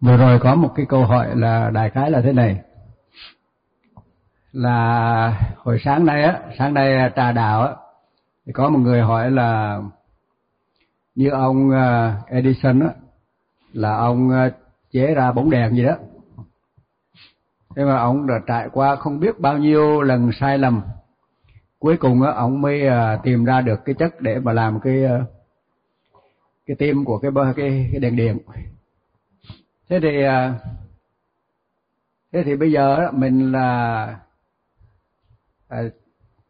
Vừa rồi có một cái câu hỏi là đại khái là thế này. Là hồi sáng nay á, sáng nay à, trà đạo á thì có một người hỏi là như ông à, Edison á là ông à, chế ra bóng đèn gì đó. Thế mà ông đã trải qua không biết bao nhiêu lần sai lầm. Cuối cùng á ông mới tìm ra được cái chất để mà làm cái cái tim của cái cái, cái đèn điện thế thì à, thế thì bây giờ mình là à,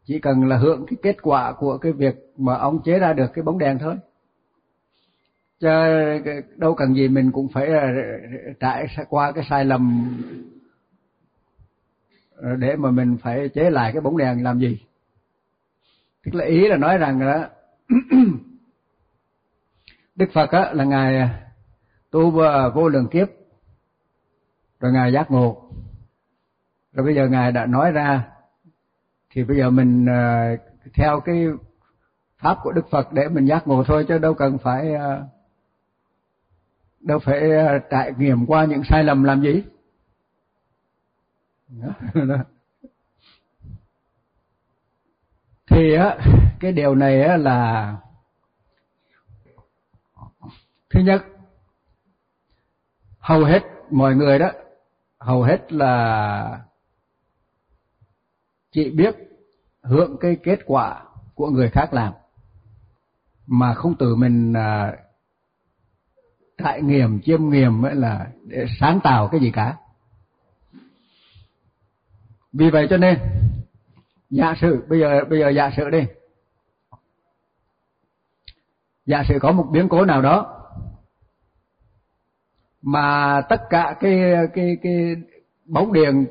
chỉ cần là hưởng cái kết quả của cái việc mà ông chế ra được cái bóng đèn thôi. Chứ đâu cần gì mình cũng phải à, trải qua cái sai lầm để mà mình phải chế lại cái bóng đèn làm gì. Tức là ý là nói rằng đó đức phật á, là ngài tu à, vô lượng kiếp. Rồi ngài giác ngộ. Rồi bây giờ ngài đã nói ra thì bây giờ mình uh, theo cái pháp của đức phật để mình giác ngộ thôi chứ đâu cần phải uh, đâu phải uh, trải nghiệm qua những sai lầm làm gì. Thì á cái điều này á là thứ nhất hầu hết mọi người đó hầu hết là chỉ biết hưởng cái kết quả của người khác làm mà không tự mình à, trải nghiệm chiêm nghiệm ấy là để sáng tạo cái gì cả. Vì vậy cho nên giả sử bây giờ bây giờ giả sử đi. Giả sử có một biến cố nào đó mà tất cả cái cái cái bóng điện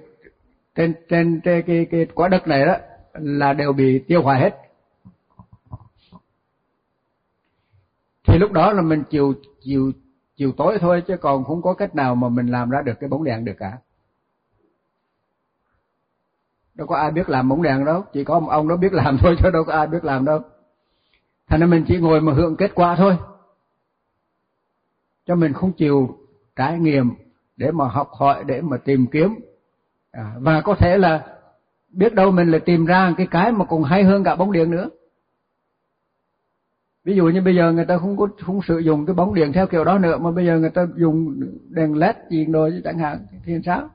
trên trên trên cái cái quả đất này đó là đều bị tiêu hoại hết. Thì lúc đó là mình chiều chiều chiều tối thôi chứ còn không có cách nào mà mình làm ra được cái bóng đèn được cả. Đâu có ai biết làm bóng đèn đâu, chỉ có một ông đó biết làm thôi chứ đâu có ai biết làm đâu. Thành ra mình chỉ ngồi mà hưởng kết quả thôi. Cho mình không chịu trải nghiệm để mà học hỏi để mà tìm kiếm. À, và có thể là biết đâu mình lại tìm ra cái cái mà còn hay hơn cả bóng điện nữa. Ví dụ như bây giờ người ta không có không sử dụng cái bóng điện theo kiểu đó nữa mà bây giờ người ta dùng đèn led gì rồi chẳng hạn thì sao?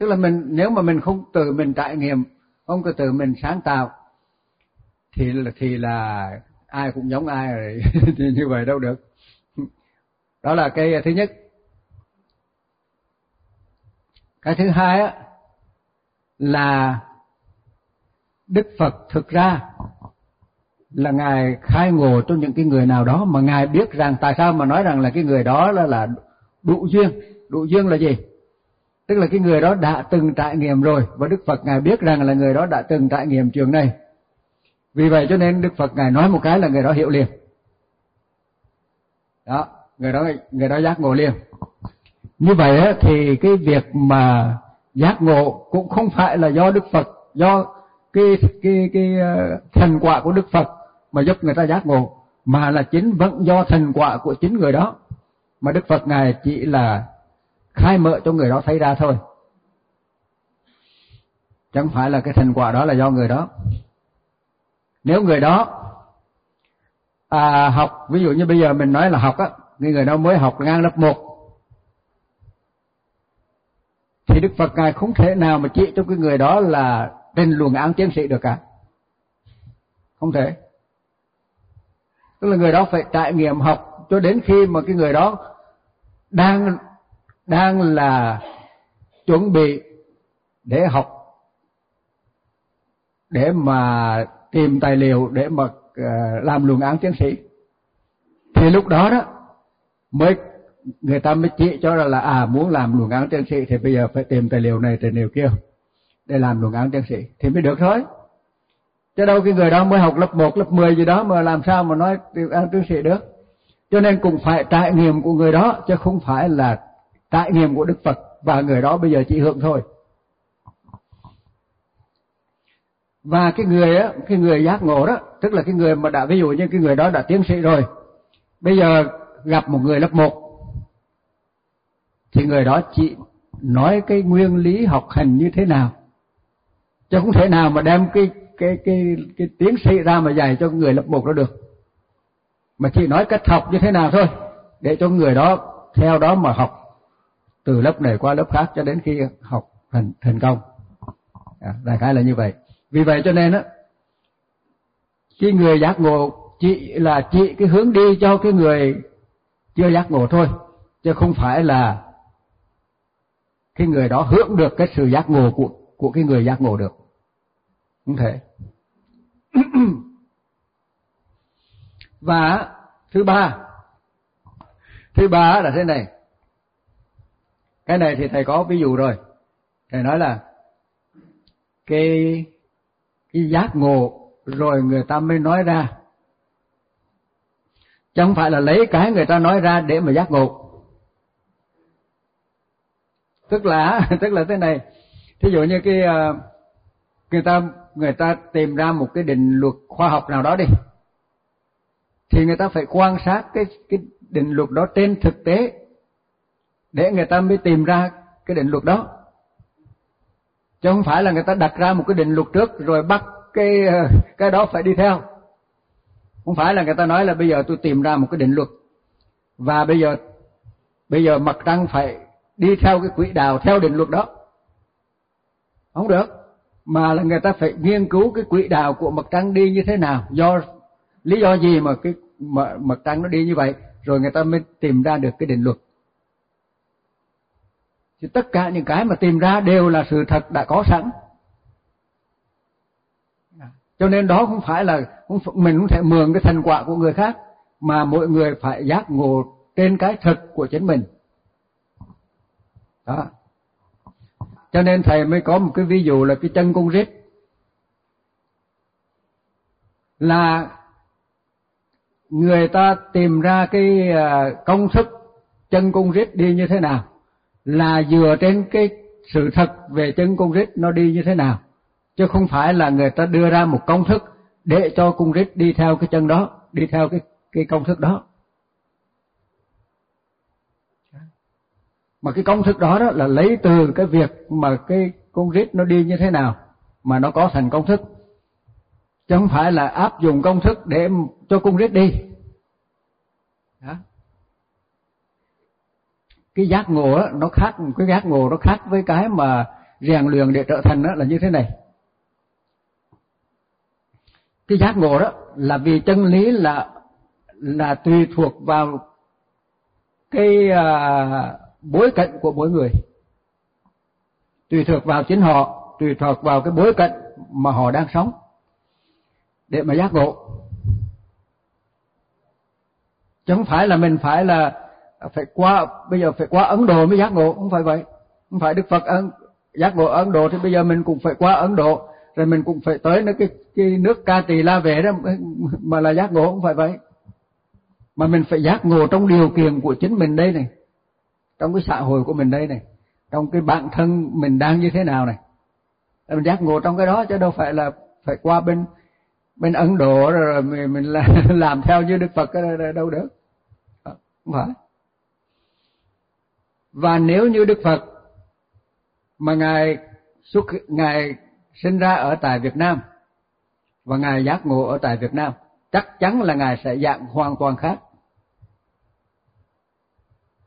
Tức là mình nếu mà mình không tự mình trải nghiệm không có tự mình sáng tạo thì là thì là ai cũng giống ai rồi thì như vậy đâu được đó là cái, thứ nhất. Cái thứ hai á, là đức phật thực ra là ngài khai ngộ cho những cái người nào đó mà ngài biết rằng tại sao mà nói rằng là cái người đó là là đủ duyên. Đủ duyên là gì? Tức là cái người đó đã từng trải nghiệm rồi và đức phật ngài biết rằng là người đó đã từng trải nghiệm trường này. Vì vậy cho nên đức phật ngài nói một cái là người đó hiểu liền. Đó người đó người đó giác ngộ liền. Như vậy á, thì cái việc mà giác ngộ cũng không phải là do đức phật do cái cái cái ờ, thành quả của đức phật mà giúp người ta giác ngộ mà là chính vẫn do thành quả của chính người đó. Mà đức phật ngài chỉ là khai mở cho người đó thấy ra thôi. Chẳng phải là cái thành quả đó là do người đó. Nếu người đó à, học ví dụ như bây giờ mình nói là học á cái người đó mới học ngang lớp 1 thì Đức Phật ngài không thể nào mà chỉ cho cái người đó là trên luồng án tiến sĩ được cả. Không thể. Tức là người đó phải trải nghiệm học cho đến khi mà cái người đó đang đang là chuẩn bị để học, để mà tìm tài liệu để mà ờ, làm luận án tiến sĩ. Thì lúc đó đó mới người ta mới chỉ cho là à muốn làm luận án tiến sĩ thì bây giờ phải tìm tài liệu này tài liệu kia để làm luận án tiến sĩ thì mới được thôi. Chứ đâu cái người đó mới học lớp 1, lớp 10 gì đó mà làm sao mà nói luận án tiến sĩ được. Cho nên cũng phải trải nghiệm của người đó chứ không phải là trải nghiệm của Đức Phật và người đó bây giờ chỉ hưởng thôi. Và cái người á cái người giác ngộ đó tức là cái người mà đã ví dụ như cái người đó đã tiến sĩ rồi bây giờ gặp một người lớp một thì người đó chỉ nói cái nguyên lý học hành như thế nào. Chứ không thể nào mà đem cái cái cái cái tiến sĩ ra mà dạy cho người lớp một đó được. Mà chỉ nói cách học như thế nào thôi để cho người đó theo đó mà học từ lớp này qua lớp khác cho đến khi học thành thành công. À, đại khái là như vậy. Vì vậy cho nên á cái người giác ngộ chỉ là chỉ cái hướng đi cho cái người chưa giác ngộ thôi, chứ không phải là cái người đó hưởng được cái sự giác ngộ của của cái người giác ngộ được. Không thể. Và thứ ba thứ ba là thế này. Cái này thì thầy có ví dụ rồi. Thầy nói là cái cái giác ngộ rồi người ta mới nói ra chứ không phải là lấy cái người ta nói ra để mà giác ngộ. Tức là tức là thế này. Thí dụ như cái ờ, người ta người ta tìm ra một cái định luật khoa học nào đó đi, thì người ta phải quan sát cái cái định luật đó trên thực tế để người ta mới tìm ra cái định luật đó. Chứ không phải là người ta đặt ra một cái định luật trước rồi bắt cái ờ, cái đó phải đi theo không phải là người ta nói là bây giờ tôi tìm ra một cái định luật. Và bây giờ bây giờ mặt trăng phải đi theo cái quỹ đạo, theo định luật đó. Không được. Mà là người ta phải nghiên cứu cái quỹ đạo của mặt trăng đi như thế nào. Do, lý do gì mà cái mặt trăng nó đi như vậy? Rồi người ta mới tìm ra được cái định luật. Thì tất cả những cái mà tìm ra đều là sự thật đã có sẵn cho nên đó không phải là mình không thể mượn cái thành quả của người khác, mà mỗi người phải giác ngộ trên cái thực của chính mình. Đó. Cho nên thầy mới có một cái ví dụ là cái chân cung rít. Là người ta tìm ra cái à, công thức chân cung rít đi như thế nào, là dựa trên cái sự thật về chân cung rít nó đi như thế nào chứ không phải là người ta đưa ra một công thức để cho cung rít đi theo cái chân đó đi theo cái cái công thức đó. Mà cái công thức đó đó là lấy từ cái việc mà cái cung rít nó đi như thế nào mà nó có thành công thức. Chứ không phải là áp dụng công thức để cho cung rít đi. Đó. cái giác ngộ đó, nó khác cái giác ngộ nó khác với cái mà rèn luyện để trở thành đó là như thế này cái giác ngộ đó là vì chân lý là là tùy thuộc vào cái à, bối cảnh của mỗi người. Tùy thuộc vào chính họ tùy thuộc vào cái bối cảnh mà họ đang sống. Để mà giác ngộ. Chứ không phải là mình phải là phải qua bây giờ phải qua Ấn Độ mới giác ngộ. Không phải vậy. Không phải Đức Phật ấn giác ngộ Ấn Độ thì bây giờ mình cũng phải qua Ấn Độ rồi mình cũng phải tới nước cái cái nước ca tỳ la về đó mà là giác ngộ không phải vậy. Mà mình phải giác ngộ trong điều kiện của chính mình đây này trong cái xã hội của mình đây này trong cái bản thân mình đang như thế nào này. Mình giác ngộ trong cái đó chứ đâu phải là phải qua bên bên Ấn Độ rồi mình, mình làm theo như Đức Phật đâu được. Không phải. Và nếu như Đức Phật mà ngài xuất ngài sinh ra ở tại Việt Nam và ngài giác ngộ ở tại Việt Nam chắc chắn là ngài sẽ dạng hoàn toàn khác.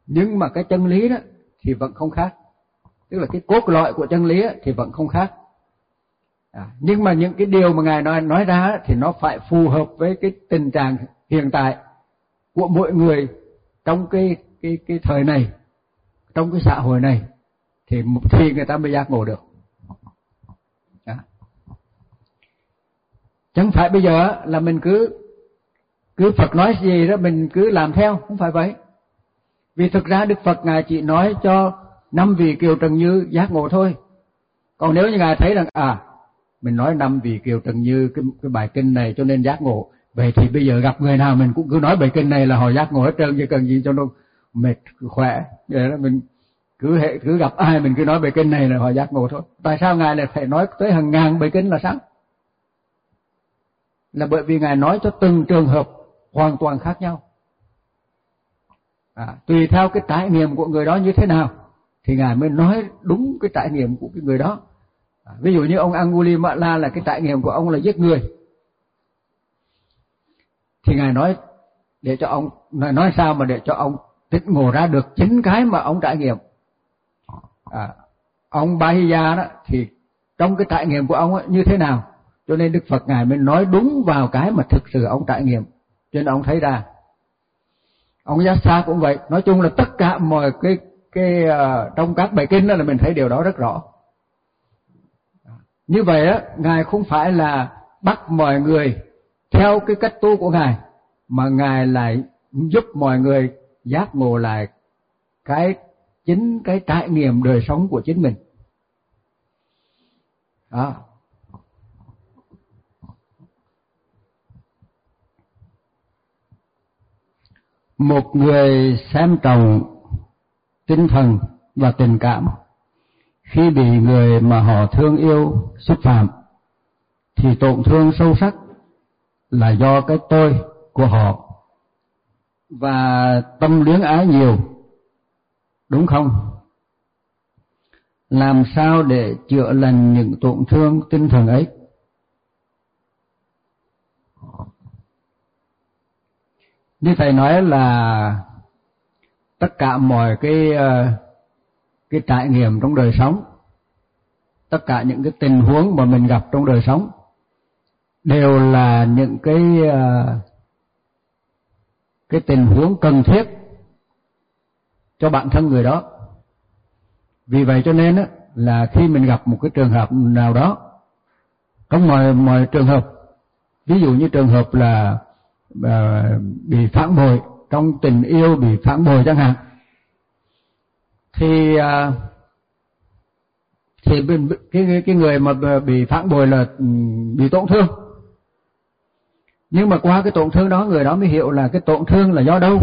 Nhưng mà cái chân lý đó thì vẫn không khác. Tức là cái cốt lõi của chân lý thì vẫn không khác. À, nhưng mà những cái điều mà ngài nói nói ra thì nó phải phù hợp với cái tình trạng hiện tại của mỗi người trong cái cái cái thời này trong cái xã hội này. Thì thì người ta mới giác ngộ được à chẳng phải bây giờ là mình cứ cứ Phật nói gì đó mình cứ làm theo không phải vậy vì thực ra Đức Phật Ngài chỉ nói cho năm vị Kiều Trần Như giác ngộ thôi. Còn nếu như Ngài thấy rằng à mình nói năm vị Kiều Trần Như cái, cái bài kinh này cho nên giác ngộ. Vậy thì bây giờ gặp người nào mình cũng cứ nói bài kinh này là họ giác ngộ hết trơn chứ cần gì cho nó mệt khỏe. Vậy đó mình cứ hệ cứ gặp ai mình cứ nói bài kinh này là họ giác ngộ thôi. Tại sao Ngài lại phải nói tới hàng ngàn bài kinh là sao? Là bởi vì Ngài nói cho từng trường hợp hoàn toàn khác nhau. À, tùy theo cái trải nghiệm của người đó như thế nào thì ngài mới nói đúng cái trải nghiệm của cái người đó. À, ví dụ như ông Angulimala là cái trải nghiệm của ông là giết người. Thì ngài nói để cho ông nói sao mà để cho ông tích ngộ ra được chính cái mà ông trải nghiệm. À, ông Bahiya đó thì trong cái trải nghiệm của ông ấy, như thế nào? Cho nên Đức Phật ngài mới nói đúng vào cái mà thực sự ông trải nghiệm. Cho nên ông thấy ra ông giác xa cũng vậy. Nói chung là tất cả mọi cái cái uh, trong các bài kinh đó là mình thấy điều đó rất rõ. Như vậy á ngài không phải là bắt mọi người theo cái cách tu của ngài mà ngài lại giúp mọi người giác ngộ lại cái chính cái trải nghiệm đời sống của chính mình. Đó. Một người xem trọng tinh thần và tình cảm. Khi bị người mà họ thương yêu xúc phạm, thì tổn thương sâu sắc là do cái tôi của họ. Và tâm luyến ái nhiều, đúng không? Làm sao để chữa lành những tổn thương tinh thần ấy? Như thầy nói là tất cả mọi cái ờ, cái trải nghiệm trong đời sống tất cả những cái tình huống mà mình gặp trong đời sống đều là những cái ờ, cái tình huống cần thiết cho bản thân người đó. Vì vậy cho nên á, là khi mình gặp một cái trường hợp nào đó trong mọi mọi trường hợp ví dụ như trường hợp là Ờ, bị phản bội, trong tình yêu bị phản bội chẳng hạn. Thì ờ, thì cái cái người mà bị phản bội là ừ, bị tổn thương. Nhưng mà qua cái tổn thương đó, người đó mới hiểu là cái tổn thương là do đâu.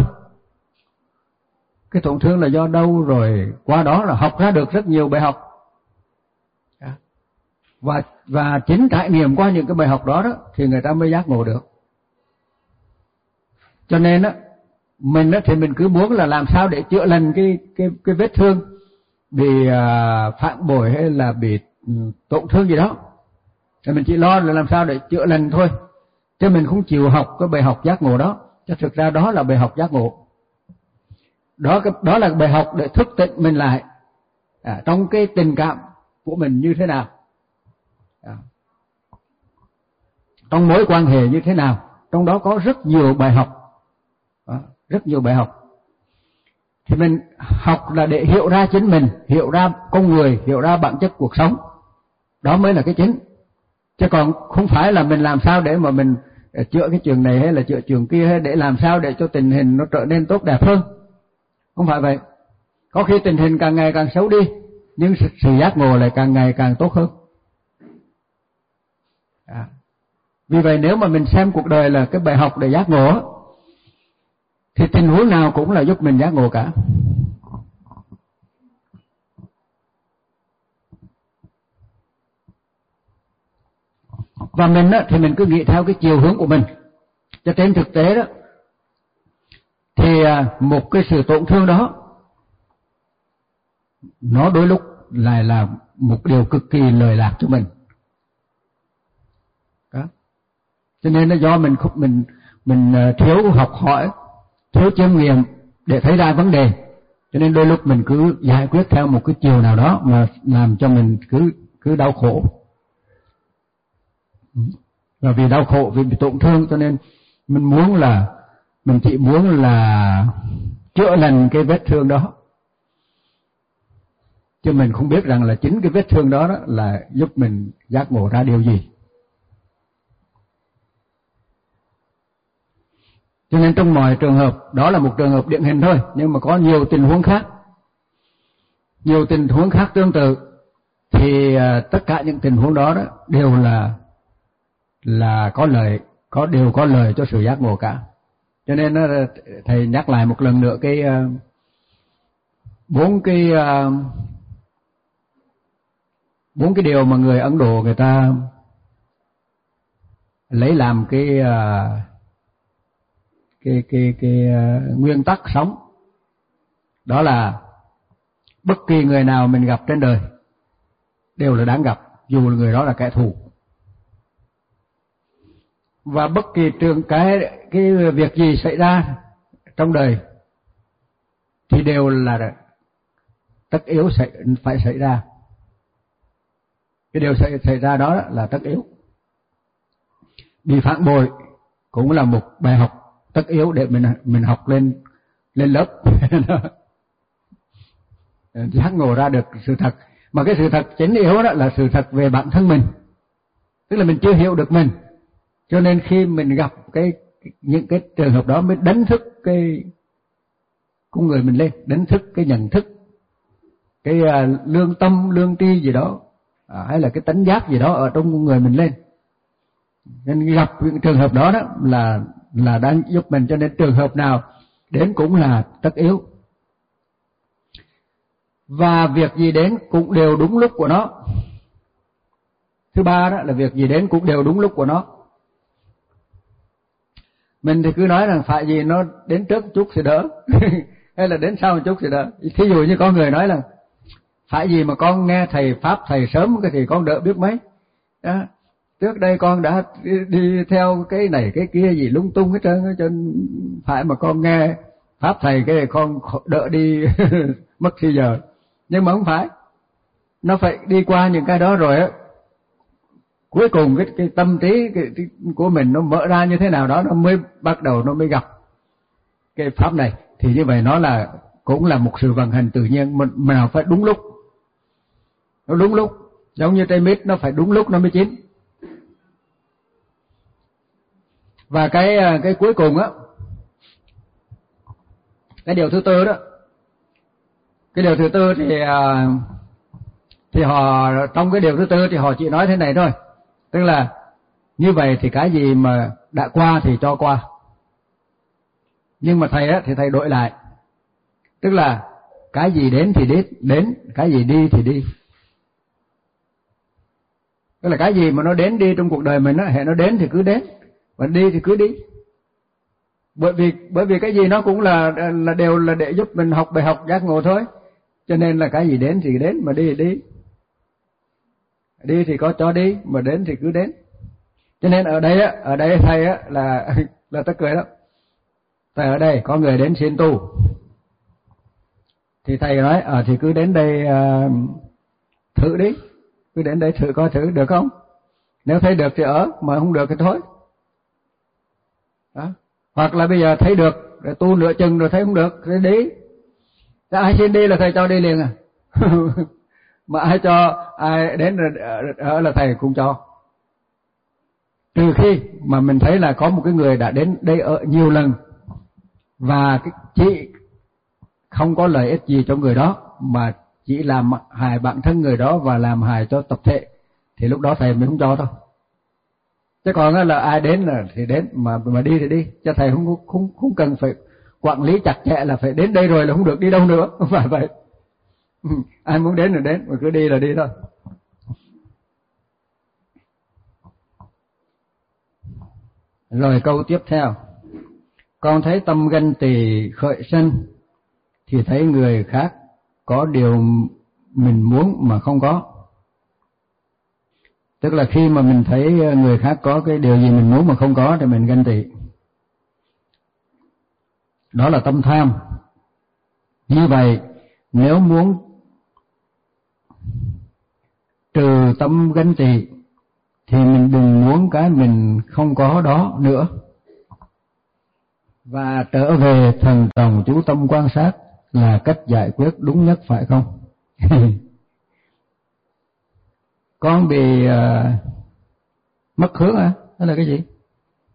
Cái tổn thương là do đâu rồi, qua đó là học ra được rất nhiều bài học. Và và chính trải nghiệm qua những cái bài học đó đó, thì người ta mới giác ngộ được cho nên á mình á thì mình cứ muốn là làm sao để chữa lành cái cái cái vết thương bị à, phản bội hay là bị ừ, tổn thương gì đó. Thì mình chỉ lo là làm sao để chữa lành thôi. Chứ mình không chịu học cái bài học giác ngộ đó. Chứ thực ra đó là bài học giác ngộ. Đó đó là bài học để thức tỉnh mình lại à, trong cái tình cảm của mình như thế nào. À, trong mối quan hệ như thế nào. Trong đó có rất nhiều bài học. Đó, rất nhiều bài học. Thì mình học là để hiểu ra chính mình hiểu ra con người hiểu ra bản chất cuộc sống. Đó mới là cái chính. Chứ còn không phải là mình làm sao để mà mình ờ, chữa cái trường này hay là chữa trường kia hay để làm sao để cho tình hình nó trở nên tốt đẹp hơn. Không phải vậy. Có khi tình hình càng ngày càng xấu đi nhưng sự giác ngộ lại càng ngày càng tốt hơn. À. vì vậy nếu mà mình xem cuộc đời là cái bài học để giác ngộ thì tình huống nào cũng là giúp mình giác ngộ cả. Và mình đó, thì mình cứ nghĩ theo cái chiều hướng của mình. Cho trên thực tế đó thì à, một cái sự tổn thương đó nó đôi lúc lại là một điều cực kỳ lời lạc cho mình. Đó. cho nên nó do mình không mình mình à, thiếu học hỏi thiếu chiêm nghiệm để thấy ra vấn đề. Cho nên đôi lúc mình cứ giải quyết theo một cái chiều nào đó mà làm cho mình cứ cứ đau khổ. Và vì đau khổ vì bị tổn thương cho nên mình muốn là mình chỉ muốn là chữa lành cái vết thương đó. Chứ mình không biết rằng là chính cái vết thương đó, đó là giúp mình giác ngộ ra điều gì. Cho nên trong mọi trường hợp đó là một trường hợp điển hình thôi nhưng mà có nhiều tình huống khác. Nhiều tình huống khác tương tự thì à, tất cả những tình huống đó, đó đều là là có lợi có đều có lợi cho sự giác ngộ cả. Cho nên thầy nhắc lại một lần nữa cái à, bốn cái à, bốn cái điều mà người Ấn Độ người ta lấy làm cái cái cái cái, à, nguyên tắc sống. Đó là bất kỳ người nào mình gặp trên đời đều là đáng gặp dù là người đó là kẻ thù. Và bất kỳ trường cái cái việc gì xảy ra trong đời thì đều là tất yếu xảy, phải xảy ra. Cái điều xảy, xảy ra đó là tất yếu. Bị phản bội cũng là một bài học tất yếu để mình mình học lên lên lớp. Giác ngộ ra được sự thật. Mà cái sự thật chính yếu đó là sự thật về bản thân mình. Tức là mình chưa hiểu được mình. Cho nên khi mình gặp cái những cái trường hợp đó mới đánh thức cái con người mình lên đánh thức cái nhận thức cái uh, lương tâm lương tri gì đó à, hay là cái tánh giác gì đó ở trong con người mình lên. Nên gặp những trường hợp đó đó là là đang giúp mình cho nên trường hợp nào đến cũng là tất yếu. Và việc gì đến cũng đều đúng lúc của nó. Thứ ba đó là việc gì đến cũng đều đúng lúc của nó. Mình thì cứ nói rằng phải gì nó đến trước chút thì đỡ, hay là đến sau một chút thì đỡ. Thí dụ như có người nói là, phải gì mà con nghe thầy pháp thầy sớm cái thì con đỡ biết mấy. Đó trước đây con đã đi, đi theo cái này cái kia gì lung tung hết trơn cho phải mà con nghe pháp thầy cái này con đỡ đi mất khi giờ. Nhưng mà không phải. Nó phải đi qua những cái đó rồi á. Cuối cùng cái cái tâm trí cái, cái, của mình nó mở ra như thế nào đó nó mới bắt đầu nó mới gặp cái pháp này. Thì như vậy nó là cũng là một sự vận hành tự nhiên mình nào phải đúng lúc. Nó đúng lúc. Giống như trái mít nó phải đúng lúc nó mới chín. Và cái ờ, cái cuối cùng á, cái điều thứ tư đó, cái điều thứ tư thì ờ, thì họ, trong cái điều thứ tư thì họ chỉ nói thế này thôi. Tức là, như vậy thì cái gì mà đã qua thì cho qua. Nhưng mà thầy á, thì thầy đổi lại. Tức là, cái gì đến thì đến đến, cái gì đi thì đi. Tức là cái gì mà nó đến đi trong cuộc đời mình á, hệ nó đến thì cứ đến và đi thì cứ đi. Bởi vì bởi vì cái gì nó cũng là là đều là để giúp mình học bài học giác ngộ thôi. Cho nên là cái gì đến thì đến mà đi thì đi. Đi thì có cho đi mà đến thì cứ đến. Cho nên ở đây á ở đây thầy á là là tất cười đó thầy ở đây có người đến xin tu. Thì thầy nói ở à, thì cứ đến đây à, thử đi. Cứ đến đây thử coi thử được không? Nếu thấy được thì ở mà không được thì thôi đó. hoặc là bây giờ thấy được, rồi tu nửa chừng rồi thấy không được rồi đi. Thế ai xin đi là thầy cho đi liền à. Mà ai cho, ai đến ở là thầy cũng cho. Trừ khi mà mình thấy là có một cái người đã đến đây ở nhiều lần, và cái chỉ không có lợi ích gì cho người đó, mà chỉ làm hại bản thân người đó và làm hại cho tập thể, thì lúc đó thầy mới không cho thôi chứ còn là ai đến là thì đến, mà mà đi thì đi. Cho thầy không không không cần phải quản lý chặt chẽ là phải đến đây rồi là không được đi đâu nữa. Không phải vậy. Ừ, ai muốn đến là đến, mà cứ đi là đi thôi. Rồi câu tiếp theo. Con thấy tâm ganh tỳ khởi sân thì thấy người khác có điều mình muốn mà không có tức là khi mà mình thấy người khác có cái điều gì mình muốn mà không có thì mình ganh tị. Đó là tâm tham. Như vậy, nếu muốn trừ tâm ganh tị, thì mình đừng muốn cái mình không có đó nữa. Và trở về thần đồng chú tâm quan sát là cách giải quyết đúng nhất, phải không? con bị uh, mất hướng à đó là cái gì?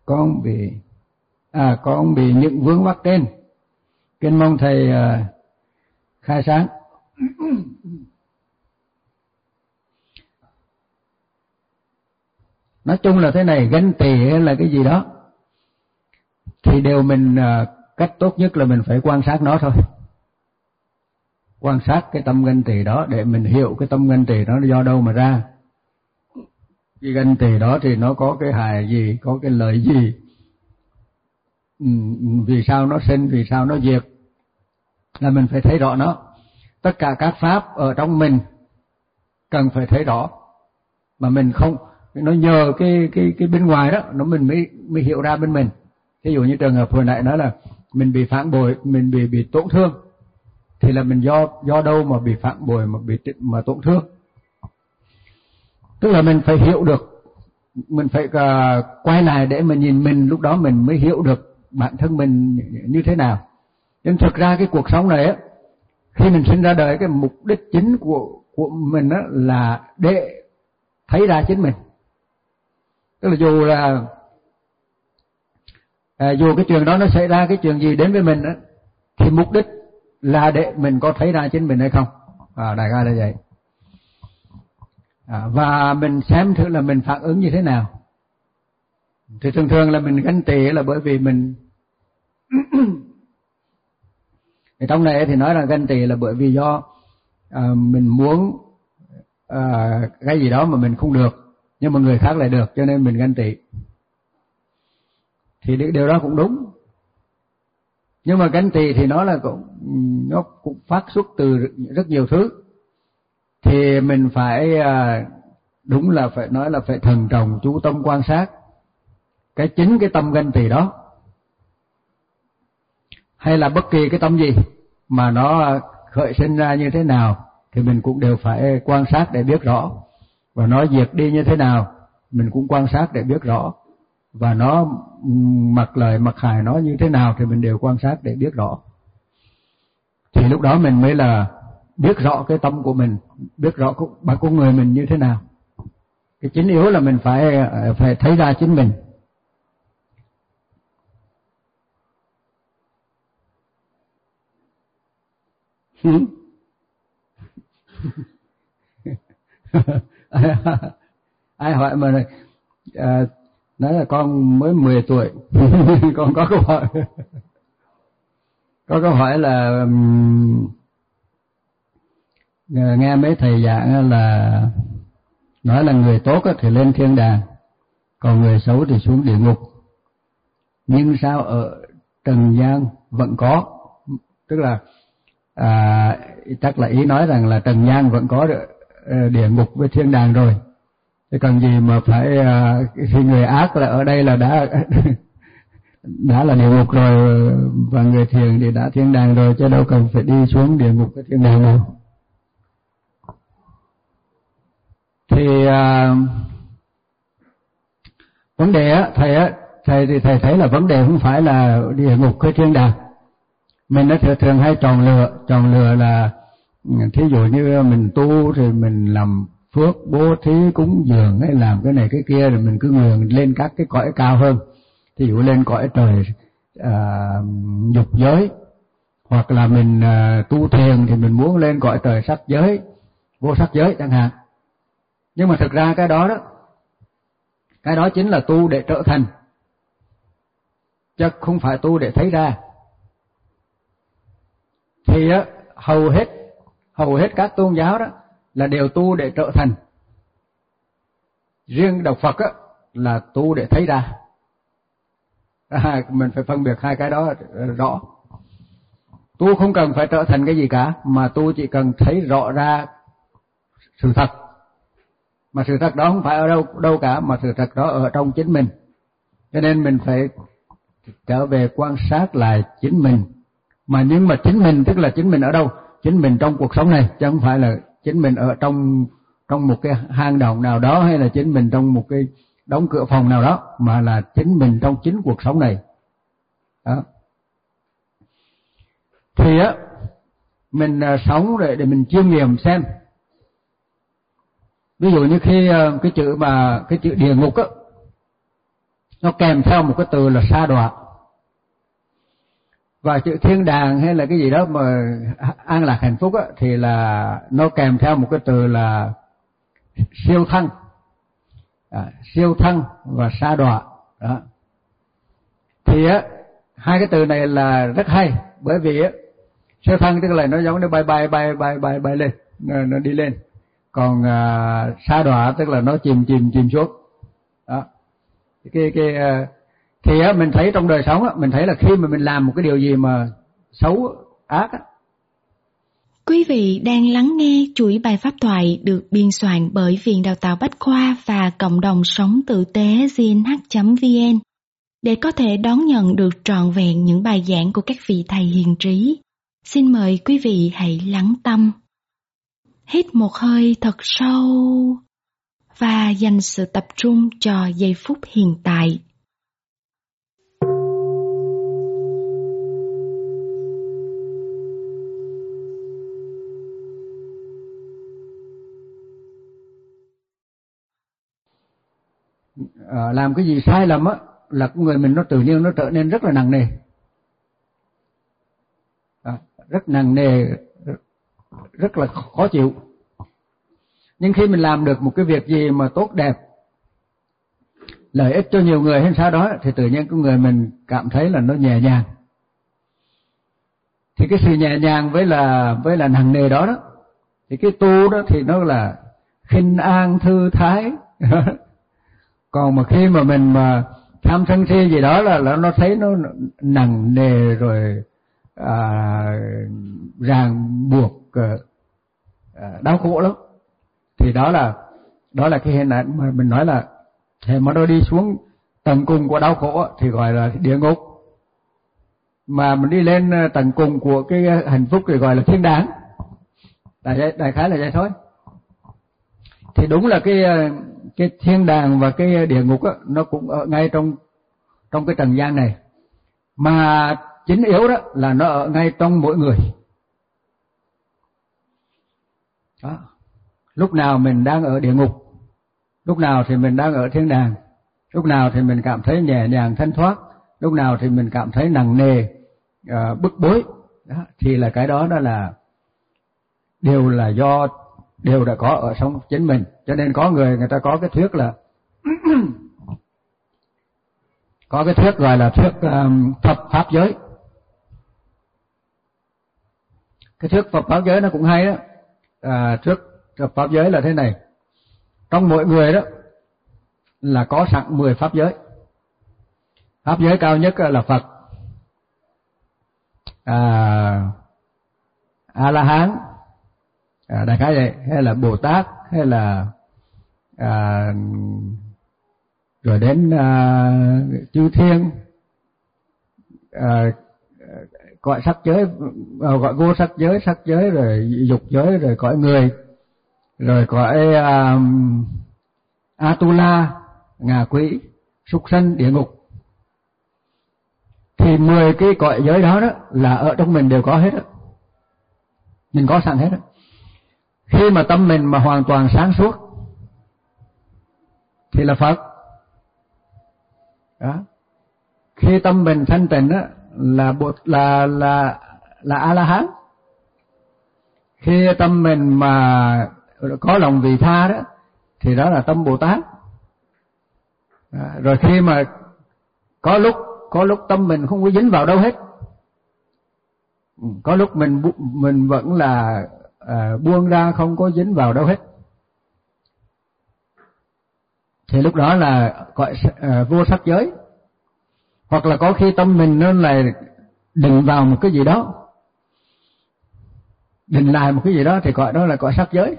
Con bị à con bị những vướng mắc trên. Kính mong thầy uh, khai sáng. Nói chung là thế này ganh tị hay là cái gì đó thì đều mình uh, cách tốt nhất là mình phải quan sát nó thôi. Quan sát cái tâm ganh tị đó để mình hiểu cái tâm ganh tị đó do đâu mà ra cái ganh tỳ đó thì nó có cái hài gì, có cái lợi gì? Ừ, vì sao nó sinh, vì sao nó diệt? Là mình phải thấy rõ nó. Tất cả các pháp ở trong mình cần phải thấy rõ. Mà mình không, nó nhờ cái cái cái bên ngoài đó, nó mình mới mới hiểu ra bên mình. Ví dụ như trường hợp hồi nãy nói là mình bị phản bội, mình bị bị tổn thương, thì là mình do do đâu mà bị phản bội, mà bị, mà tổn thương? Tức là mình phải hiểu được mình phải uh, quay lại để mình nhìn mình lúc đó mình mới hiểu được bản thân mình như thế nào. Nhưng thực ra cái cuộc sống này á khi mình sinh ra đời cái mục đích chính của của mình á là để thấy ra chính mình. Tức là dù là à, dù cái chuyện đó nó xảy ra cái chuyện gì đến với mình á thì mục đích là để mình có thấy ra chính mình hay không? À, đại ca là vậy à, và mình xem thử là mình phản ứng như thế nào. Thì thường thường là mình ganh tị là bởi vì mình thì trong này thì nói là ganh tị là bởi vì do à, mình muốn à, cái gì đó mà mình không được nhưng mà người khác lại được cho nên mình ganh tị. Thì điều đó cũng đúng. Nhưng mà ganh tị thì nó là cũng nó cũng phát xuất từ rất nhiều thứ thì mình phải à, đúng là phải nói là phải thần trọng chú tâm quan sát cái chính cái tâm ganh tỳ đó. Hay là bất kỳ cái tâm gì mà nó khởi sinh ra như thế nào thì mình cũng đều phải quan sát để biết rõ. Và nó diệt đi như thế nào, mình cũng quan sát để biết rõ. Và nó mặc lời mặc hài nó như thế nào thì mình đều quan sát để biết rõ. Thì lúc đó mình mới là biết rõ cái tâm của mình biết rõ bản con người mình như thế nào. Cái chính yếu là mình phải phải thấy ra chính mình. Ai hỏi mà à, nói là con mới 10 tuổi con có câu hỏi. Có câu hỏi là Ờ, nghe mấy thầy giảng là nói là người tốt thì lên thiên đàng còn người xấu thì xuống địa ngục. Nhưng sao ở trần gian vẫn có? Tức là à, chắc là ý nói rằng là trần gian vẫn có địa ờ, ngục với thiên đàng rồi. Thế cần gì mà phải à, khi người ác là ở đây là đã đã là địa ngục rồi và người thiền thì đã thiên đàng rồi chứ đâu cần phải đi xuống địa ngục cái thiên đàng nào thì à, vấn đề á thầy á thầy thì thầy thấy là vấn đề không phải là địa ngục cái thiên đàng. Mình nó thường thường hay tròn lừa tròn lừa là ừ, thí dụ như mình tu thì mình làm phước bố thí cúng dường hay làm cái này cái kia rồi mình cứ ngường lên các cái cõi cao hơn. Thí dụ lên cõi trời à, dục giới hoặc là mình à, tu thiền thì mình muốn lên cõi trời sắc giới vô sắc giới chẳng hạn nhưng mà thực ra cái đó đó cái đó chính là tu để trở thành. Chứ không phải tu để thấy ra. Thì á hầu hết hầu hết các tôn giáo đó là đều tu để trở thành. Riêng đạo Phật á là tu để thấy ra. À, mình phải phân biệt hai cái đó rõ. Tu không cần phải trở thành cái gì cả mà tu chỉ cần thấy rõ ra sự thật mà sự thật đó không phải ở đâu đâu cả, mà sự thật đó ở trong chính mình. Cho nên mình phải trở về quan sát lại chính mình. Mà nhưng mà chính mình, tức là chính mình ở đâu? Chính mình trong cuộc sống này, chứ không phải là chính mình ở trong trong một cái hang động nào đó, hay là chính mình trong một cái đóng cửa phòng nào đó, mà là chính mình trong chính cuộc sống này. Đó. Thì á, mình à, sống để để mình chiêm nghiệm xem ví dụ như khi ờ, cái chữ mà cái chữ địa ngục á nó kèm theo một cái từ là sa đọa. Và chữ thiên đàng hay là cái gì đó mà an lạc hạnh phúc á, thì là nó kèm theo một cái từ là siêu thân à, siêu thân và sa đọa. Đó. Thì á hai cái từ này là rất hay bởi vì á siêu thân tức là nó giống như bay bay bay bay bay bay lên nó, nó đi lên còn à, sa đọa tức là nó chìm chìm chìm xuống đó cái cái à, thì á mình thấy trong đời sống á mình thấy là khi mà mình làm một cái điều gì mà xấu ác á Quý vị đang lắng nghe chuỗi bài pháp thoại được biên soạn bởi Viện Đào tạo Bách Khoa và Cộng đồng Sống Tử tế gnh.vn để có thể đón nhận được trọn vẹn những bài giảng của các vị thầy hiền trí. Xin mời quý vị hãy lắng tâm. Hít một hơi thật sâu và dành sự tập trung cho giây phút hiện tại. à, làm cái gì sai lầm á là con người mình nó tự nhiên nó trở nên rất là nặng nề à, rất nặng nề rất là khó chịu. Nhưng khi mình làm được một cái việc gì mà tốt đẹp lợi ích cho nhiều người hay sao đó thì tự nhiên con người mình cảm thấy là nó nhẹ nhàng. Thì cái sự nhẹ nhàng với là với là nặng nề đó đó thì cái tu đó thì nó là khinh an thư thái. Còn mà khi mà mình mà tham sân si gì đó là, là nó thấy nó nặng nề rồi à, ràng buộc. Ờ, ờ, đau khổ lắm. Thì đó là đó là cái hình ảnh mà mình nói là thì mà nó đi xuống tầng cùng của đau khổ thì gọi là địa ngục. Mà mình đi lên ờ, tầng cùng của cái hạnh phúc thì gọi là thiên đàng. Đại đại khái là vậy thôi. Thì đúng là cái cái thiên đàng và cái địa ngục á, nó cũng ở ngay trong trong cái trần gian này. Mà chính yếu đó là nó ở ngay trong mỗi người đó. lúc nào mình đang ở địa ngục lúc nào thì mình đang ở thiên đàng lúc nào thì mình cảm thấy nhẹ nhàng thanh thoát lúc nào thì mình cảm thấy nặng nề uh, bức bối đó. thì là cái đó đó là đều là do đều đã có ở trong chính mình cho nên có người người ta có cái thuyết là có cái thuyết gọi là thuyết ờ, um, thập pháp giới cái thuyết Phật pháp giới nó cũng hay đó à, trước pháp giới là thế này. Trong mỗi người đó là có sẵn 10 pháp giới. Pháp giới cao nhất là Phật. À, a la hán à, đại khái vậy hay là bồ tát hay là à, rồi đến à, chư thiên à, gọi sắc giới ờ, gọi vô sắc giới sắc giới rồi dục giới rồi cõi người rồi cõi à, atula ngạ quỷ súc sanh địa ngục. Thì mười cái cõi giới đó đó là ở trong mình đều có hết đó. mình có sẵn hết đó khi mà tâm mình mà hoàn toàn sáng suốt thì là Phật. Đó. Khi tâm mình thanh tịnh đó là bột là là là a la hán khi tâm mình mà có lòng vị tha đó thì đó là tâm bồ tát. À, rồi khi mà có lúc có lúc tâm mình không có dính vào đâu hết. Ừ, có lúc mình mình vẫn là à, buông ra không có dính vào đâu hết. Thì lúc đó là gọi à, vô sắc giới hoặc là có khi tâm mình nó là định vào một cái gì đó định lại một cái gì đó thì gọi đó là gọi sắc giới.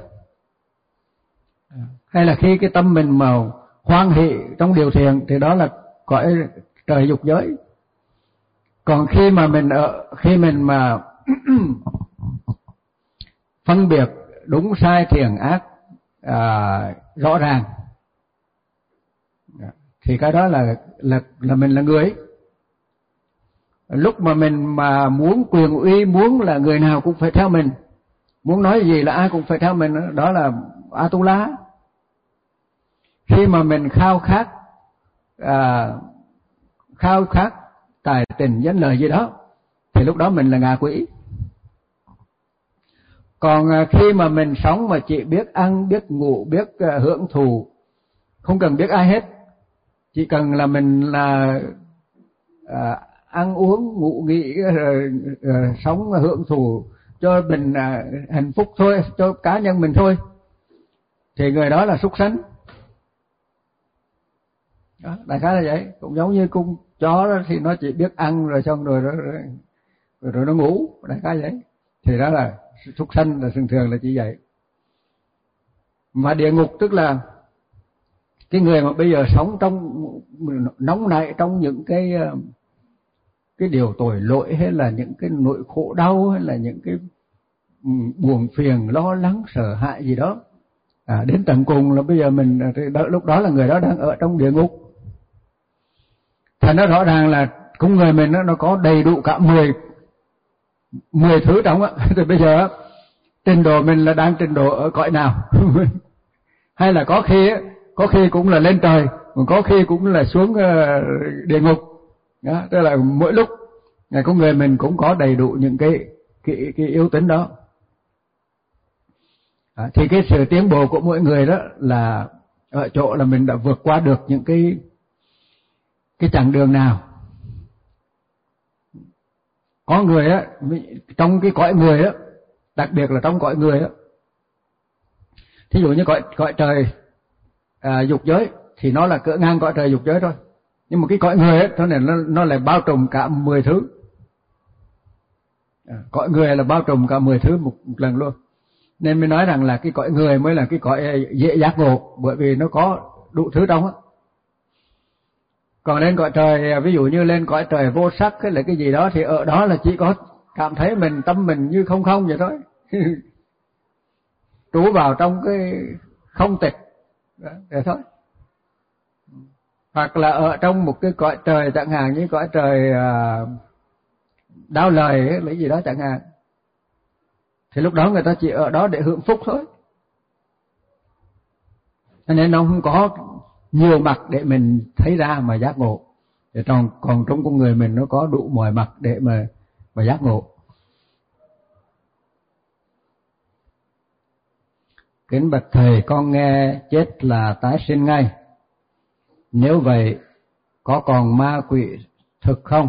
Hay là khi cái tâm mình mà hoan hỷ trong điều thiện thì đó là gọi trời dục giới. Còn khi mà mình ở khi mình mà phân biệt đúng sai thiện ác à, rõ ràng thì cái đó là là là mình là người lúc mà mình mà muốn quyền uy muốn là người nào cũng phải theo mình. Muốn nói gì là ai cũng phải theo mình đó là atula. Khi mà mình khao khát à, khao khát tài tình danh lời gì đó thì lúc đó mình là ngạ quỷ. Còn à, khi mà mình sống mà chỉ biết ăn biết ngủ biết à, hưởng thụ không cần biết ai hết chỉ cần là mình là à, ăn uống ngủ nghỉ rồi à, sống hưởng thụ cho mình à, hạnh phúc thôi cho cá nhân mình thôi thì người đó là súc sánh. Đó, đại khái là vậy. Cũng giống như cung chó đó thì nó chỉ biết ăn rồi xong rồi rồi, rồi, rồi nó ngủ. Đại khái vậy. Thì đó là súc sanh là thường thường là chỉ vậy. Mà địa ngục tức là cái người mà bây giờ sống trong nóng nảy trong những cái ờ, cái điều tội lỗi hay là những cái nỗi khổ đau hay là những cái ừ, buồn phiền lo lắng sợ hãi gì đó à, đến tận cùng là bây giờ mình à, lúc đó là người đó đang ở trong địa ngục. Thành nó rõ ràng là cũng người mình nó, nó có đầy đủ cả 10 10 thứ trong á. Thì bây giờ trình độ mình là đang trình độ ở cõi nào? Hay là có khi có khi cũng là lên trời còn có khi cũng là xuống ờ, địa ngục. Đó, tức là mỗi lúc ngày con người mình cũng có đầy đủ những cái cái, cái yếu tính đó. À, thì cái sự tiến bộ của mỗi người đó là ở chỗ là mình đã vượt qua được những cái cái chặng đường nào. Có người á trong cái cõi người á đặc biệt là trong cõi người á. Thí dụ như cõi cõi trời à, dục giới thì nó là cỡ ngang cõi trời dục giới thôi. Nhưng mà cái cõi người ấy cho này nó nó lại bao trùm cả 10 thứ. À, cõi người là bao trùm cả 10 thứ một, một lần luôn. Nên mới nói rằng là cái cõi người mới là cái cõi à, dễ giác ngộ bởi vì nó có đủ thứ trong á. Còn lên cõi trời à, ví dụ như lên cõi trời vô sắc hay là cái gì đó thì ở đó là chỉ có cảm thấy mình tâm mình như không không vậy thôi. Trú vào trong cái không tịch vậy thôi. Hoặc là ở trong một cái cõi trời chẳng hạn như cõi trời à, đau lời ấy, lấy gì đó chẳng hạn thì lúc đó người ta chỉ ở đó để hưởng phúc thôi. Cho nên nó không có nhiều mặt để mình thấy ra mà giác ngộ. Để trong còn trong con người mình nó có đủ mọi mặt để mà mà giác ngộ. Kính bạch thầy, con nghe chết là tái sinh ngay. Nếu vậy, có còn ma quỷ thực không?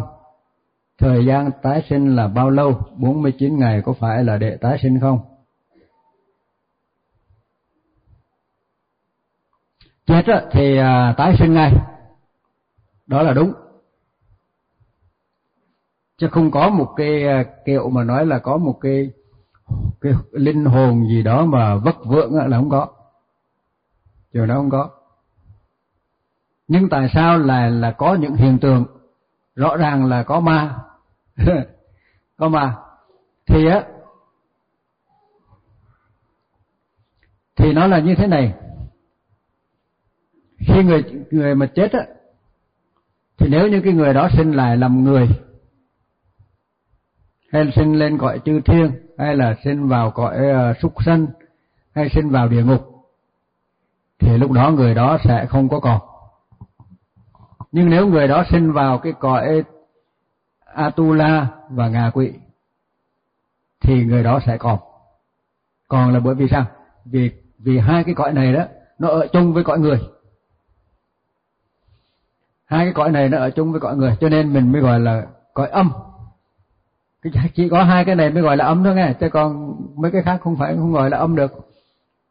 Thời gian tái sinh là bao lâu? 49 ngày có phải là để tái sinh không? Chết thì à, tái sinh ngay. Đó là đúng. Chứ không có một cái à, kiểu mà nói là có một cái cái linh hồn gì đó mà vất vượng là không có. Điều đó không có. Nhưng tại sao là là có những hiện tượng? Rõ ràng là có ma. Có ma. Thì á, thì nó là như thế này. Khi người người mà chết á, thì nếu như cái người đó sinh lại làm người, hay sinh lên gọi chư thiên hay là sinh vào cõi ờ, súc sanh, hay sinh vào địa ngục, thì lúc đó người đó sẽ không có còn. Nhưng nếu người đó sinh vào cái cõi atula và ngạ quỷ, thì người đó sẽ còn. Còn là bởi vì sao? Vì vì hai cái cõi này đó, nó ở chung với cõi người. Hai cái cõi này nó ở chung với cõi người, cho nên mình mới gọi là cõi âm chỉ có hai cái này mới gọi là âm thôi nghe. Chứ còn mấy cái khác không phải không gọi là âm được.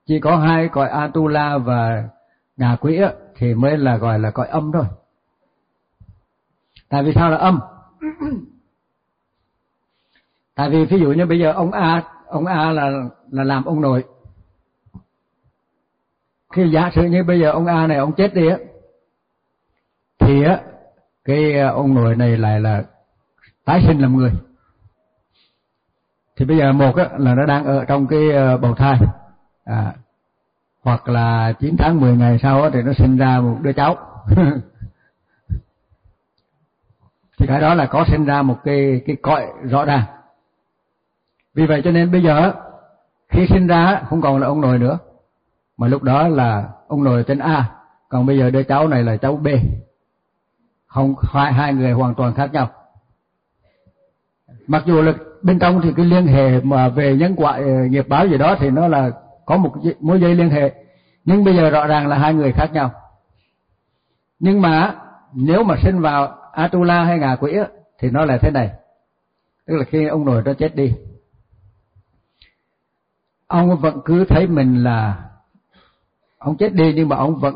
Chỉ có hai cõi atula và ngà quỷ á, thì mới là gọi là cõi âm thôi. Tại vì sao là âm? Tại vì ví dụ như bây giờ ông a ông a là là làm ông nội. Khi giả sử như bây giờ ông a này ông chết đi á thì á cái ờ, ông nội này lại là tái sinh làm người thì bây giờ một á là nó đang ở trong cái ờ, bầu thai. À, hoặc là 9 tháng 10 ngày sau á thì nó sinh ra một đứa cháu. Thì cái đó là có sinh ra một cái cái cõi rõ ràng. Vì vậy cho nên bây giờ khi sinh ra không còn là ông nội nữa. Mà lúc đó là ông nội tên A. Còn bây giờ đứa cháu này là cháu B. Không hai hai người hoàn toàn khác nhau. Mặc dù là bên trong thì cái liên hệ mà về nhân quả ờ, nghiệp báo gì đó thì nó là có một mối dây liên hệ. Nhưng bây giờ rõ ràng là hai người khác nhau. Nhưng mà nếu mà sinh vào Atula hay ngà quỷ thì nó là thế này. Tức là khi ông nội đó chết đi, ông vẫn cứ thấy mình là ông chết đi nhưng mà ông vẫn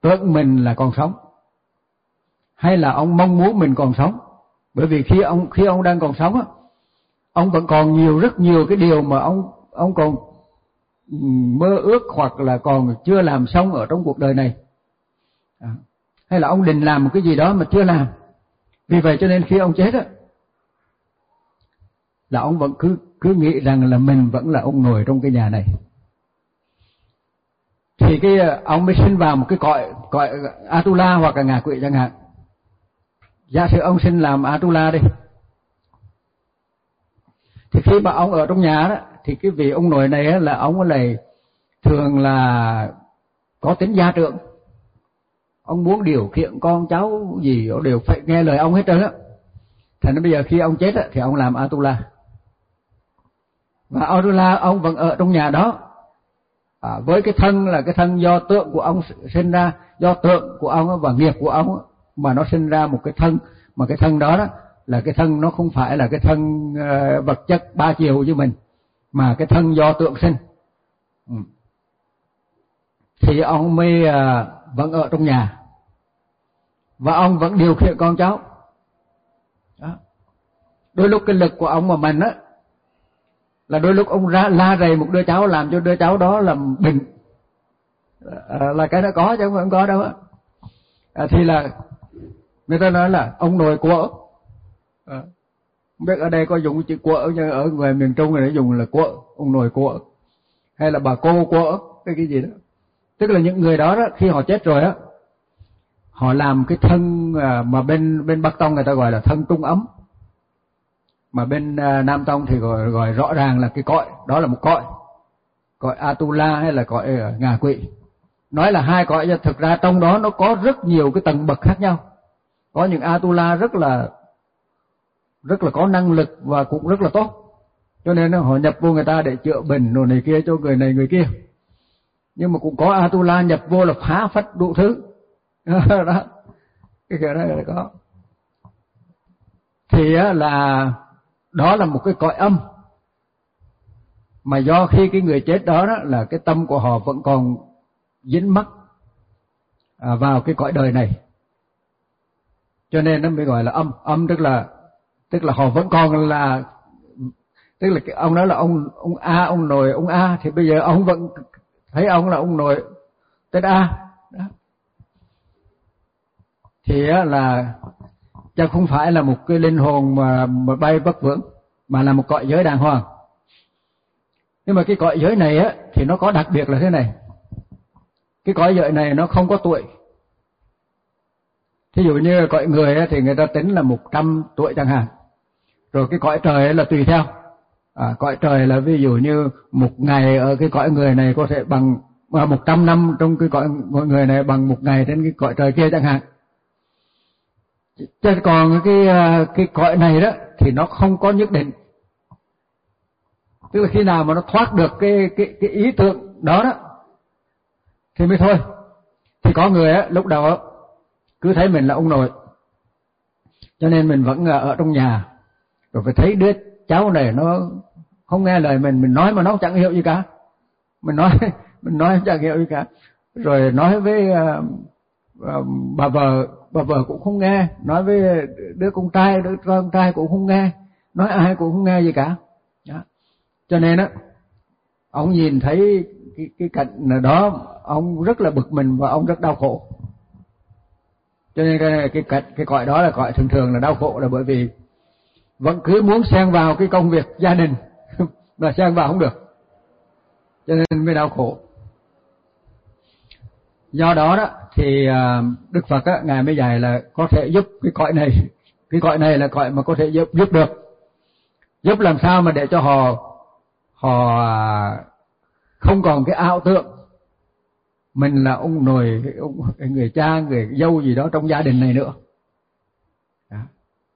tưởng mình là còn sống. Hay là ông mong muốn mình còn sống bởi vì khi ông khi ông đang còn sống á ông vẫn còn nhiều rất nhiều cái điều mà ông ông còn mơ ước hoặc là còn chưa làm xong ở trong cuộc đời này. À, hay là ông định làm một cái gì đó mà chưa làm. Vì vậy cho nên khi ông chết á là ông vẫn cứ cứ nghĩ rằng là mình vẫn là ông ngồi trong cái nhà này. Thì cái ờ, ông mới sinh vào một cái cõi cõi Atula hoặc là ngạ quỷ chẳng hạn giả sử ông xin làm Atula đi. Thì khi mà ông ở trong nhà đó thì cái vị ông nội này là ông lại thường là có tính gia trưởng. Ông muốn điều kiện con cháu gì ông đều phải nghe lời ông hết trơn á. Thành nên bây giờ khi ông chết á, thì ông làm Atula. Và Atula ông vẫn ở trong nhà đó. À, với cái thân là cái thân do tượng của ông sinh ra do tượng của ông và nghiệp của ông mà nó sinh ra một cái thân. Mà cái thân đó đó là cái thân nó không phải là cái thân uh, vật chất ba chiều như mình mà cái thân do tượng sinh. Ừ. Thì ông mới uh, vẫn ở trong nhà. Và ông vẫn điều khiển con cháu. Đó. đôi lúc cái lực của ông mà mình á là đôi lúc ông ra la rầy một đứa cháu làm cho đứa cháu đó làm bệnh. À, là cái nó có chứ không không có đâu á. À, thì là người ta nói là ông nội của à, không biết ở đây có dùng chữ của nhưng ở người miền trung này dùng là của ông nội của hay là bà cô của cái cái gì đó. Tức là những người đó, đó khi họ chết rồi á họ làm cái thân à, mà bên bên bắc tông người ta gọi là thân trung ấm. Mà bên uh, nam tông thì gọi gọi rõ ràng là cái cõi đó là một cõi. Cõi atula hay là cõi uh, ngà quỷ nói là hai cõi nhưng thực ra trong đó nó có rất nhiều cái tầng bậc khác nhau có những atula rất là rất là có năng lực và cũng rất là tốt. Cho nên họ nhập vô người ta để chữa bệnh rồi này kia cho người này người kia. Nhưng mà cũng có atula nhập vô là phá phách đủ thứ. Đó. Cái kiểu đó là có. Thì là đó là một cái cõi âm. Mà do khi cái người chết đó, đó là cái tâm của họ vẫn còn dính mắc à, vào cái cõi đời này cho nên nó mới gọi là âm. Âm tức là tức là họ vẫn còn là, tức là cái ông nói là ông ông a, ông nội, ông a. Thì bây giờ ông vẫn thấy ông là ông nội tên a. Đó. thì là cho không phải là một cái linh hồn mà mà bay bất vững mà là một cõi giới đàng hoàng. Nhưng mà cái cõi giới này á thì nó có đặc biệt là thế này. Cái cõi giới này nó không có tuổi thí dụ như cõi người thì người ta tính là một trăm tuổi chẳng hạn. Rồi cái cõi trời là tùy theo. À, cõi trời là ví dụ như một ngày ở cái cõi người này có thể bằng à, một trăm năm trong cái cõi người này bằng một ngày trên cái cõi trời kia chẳng hạn. Chứ còn cái à, cái cõi này đó thì nó không có nhất định. Tức là khi nào mà nó thoát được cái cái cái ý tưởng đó đó thì mới thôi. Thì có người á lúc đầu cứ thấy mình là ông nội. Cho nên mình vẫn ở trong nhà. Rồi phải thấy đứa cháu này nó không nghe lời mình mình nói mà nó chẳng hiểu gì cả. Mình nói mình nói chẳng hiểu gì cả. Rồi nói với uh, bà vợ bà vợ cũng không nghe. Nói với đứa con trai đứa con trai cũng không nghe. Nói ai cũng không nghe gì cả. Đó. cho nên á ông nhìn thấy cái cái cảnh đó ông rất là bực mình và ông rất đau khổ cho nên cái cái cái, cái cõi đó là cõi thường thường là đau khổ là bởi vì vẫn cứ muốn xen vào cái công việc gia đình mà xen vào không được. Cho nên mới đau khổ. Do đó đó thì à, đức phật á ngài mới dạy là có thể giúp cái cõi này cái cõi này là cõi mà có thể giúp giúp được. Giúp làm sao mà để cho họ họ à, không còn cái ảo tưởng mình là ông nội ông người cha, người dâu gì đó trong gia đình này nữa. Đó.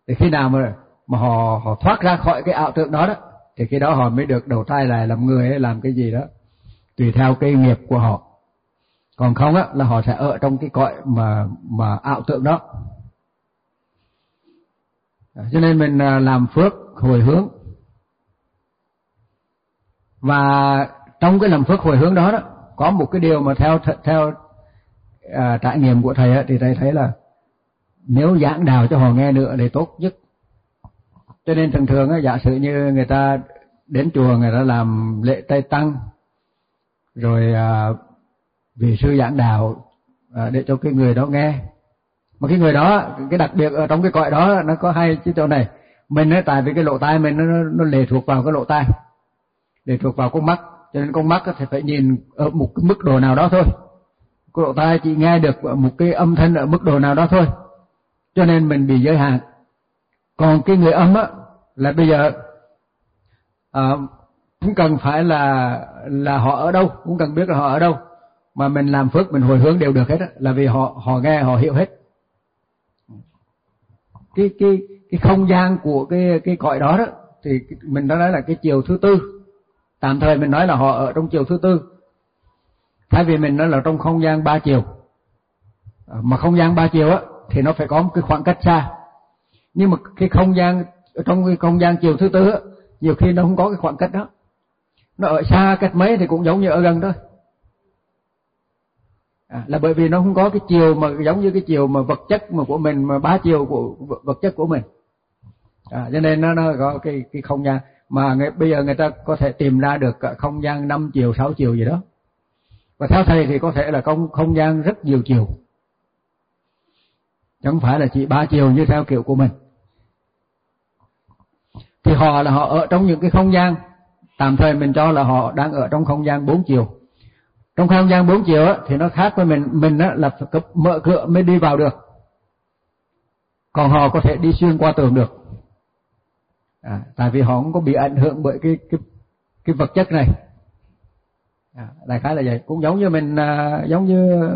thì khi nào mà mà họ họ thoát ra khỏi cái ảo tượng đó đó, thì khi đó họ mới được đầu thai lại làm người hay làm cái gì đó, tùy theo cái nghiệp của họ. Còn không á, là họ sẽ ở trong cái cõi mà mà ảo tượng đó. Cho nên mình à, làm phước hồi hướng. Và trong cái làm phước hồi hướng đó đó có một cái điều mà theo theo à, trải nghiệm của thầy ấy, thì thầy thấy là nếu giảng đạo cho họ nghe nữa thì tốt nhất. Cho nên thường thường á giả sử như người ta đến chùa người ta làm lễ tây tăng rồi à, vị sư giảng đạo à, để cho cái người đó nghe. Mà cái người đó cái đặc biệt ở trong cái cõi đó nó có hai cái chỗ này. Mình nó tại vì cái lỗ tai mình nó, nó lệ thuộc vào cái lỗ tai lệ thuộc vào con mắt cho nên con mắt thì phải nhìn ở một cái mức độ nào đó thôi. Cái lỗ tai chỉ nghe được một cái âm thanh ở mức độ nào đó thôi. Cho nên mình bị giới hạn. Còn cái người âm á là bây giờ à, cũng cần phải là là họ ở đâu cũng cần biết là họ ở đâu. Mà mình làm phước mình hồi hướng đều được hết á là vì họ họ nghe họ hiểu hết. Cái cái cái không gian của cái cái cõi đó đó thì mình đã nói là cái chiều thứ tư tạm thời mình nói là họ ở trong chiều thứ tư. Thay vì mình nói là trong không gian ba chiều. À, mà không gian ba chiều á thì nó phải có một cái khoảng cách xa. Nhưng mà cái không gian trong cái không gian chiều thứ tư á nhiều khi nó không có cái khoảng cách đó. Nó ở xa cách mấy thì cũng giống như ở gần thôi. À, là bởi vì nó không có cái chiều mà giống như cái chiều mà vật chất mà của mình mà ba chiều của vật chất của mình. À, cho nên nó nó có cái cái không gian mà người, bây giờ người ta có thể tìm ra được không gian năm chiều sáu chiều gì đó. Và theo thầy thì có thể là không không gian rất nhiều chiều. Chẳng phải là chỉ ba chiều như theo kiểu của mình. Thì họ là họ ở trong những cái không gian. Tạm thời mình cho là họ đang ở trong không gian bốn chiều. Trong không gian bốn chiều á, thì nó khác với mình. Mình á, là phải mở cửa mới đi vào được. Còn họ có thể đi xuyên qua tường được à, tại vì họ không có bị ảnh hưởng bởi cái cái cái vật chất này. À, đại khái là vậy. Cũng giống như mình à, giống như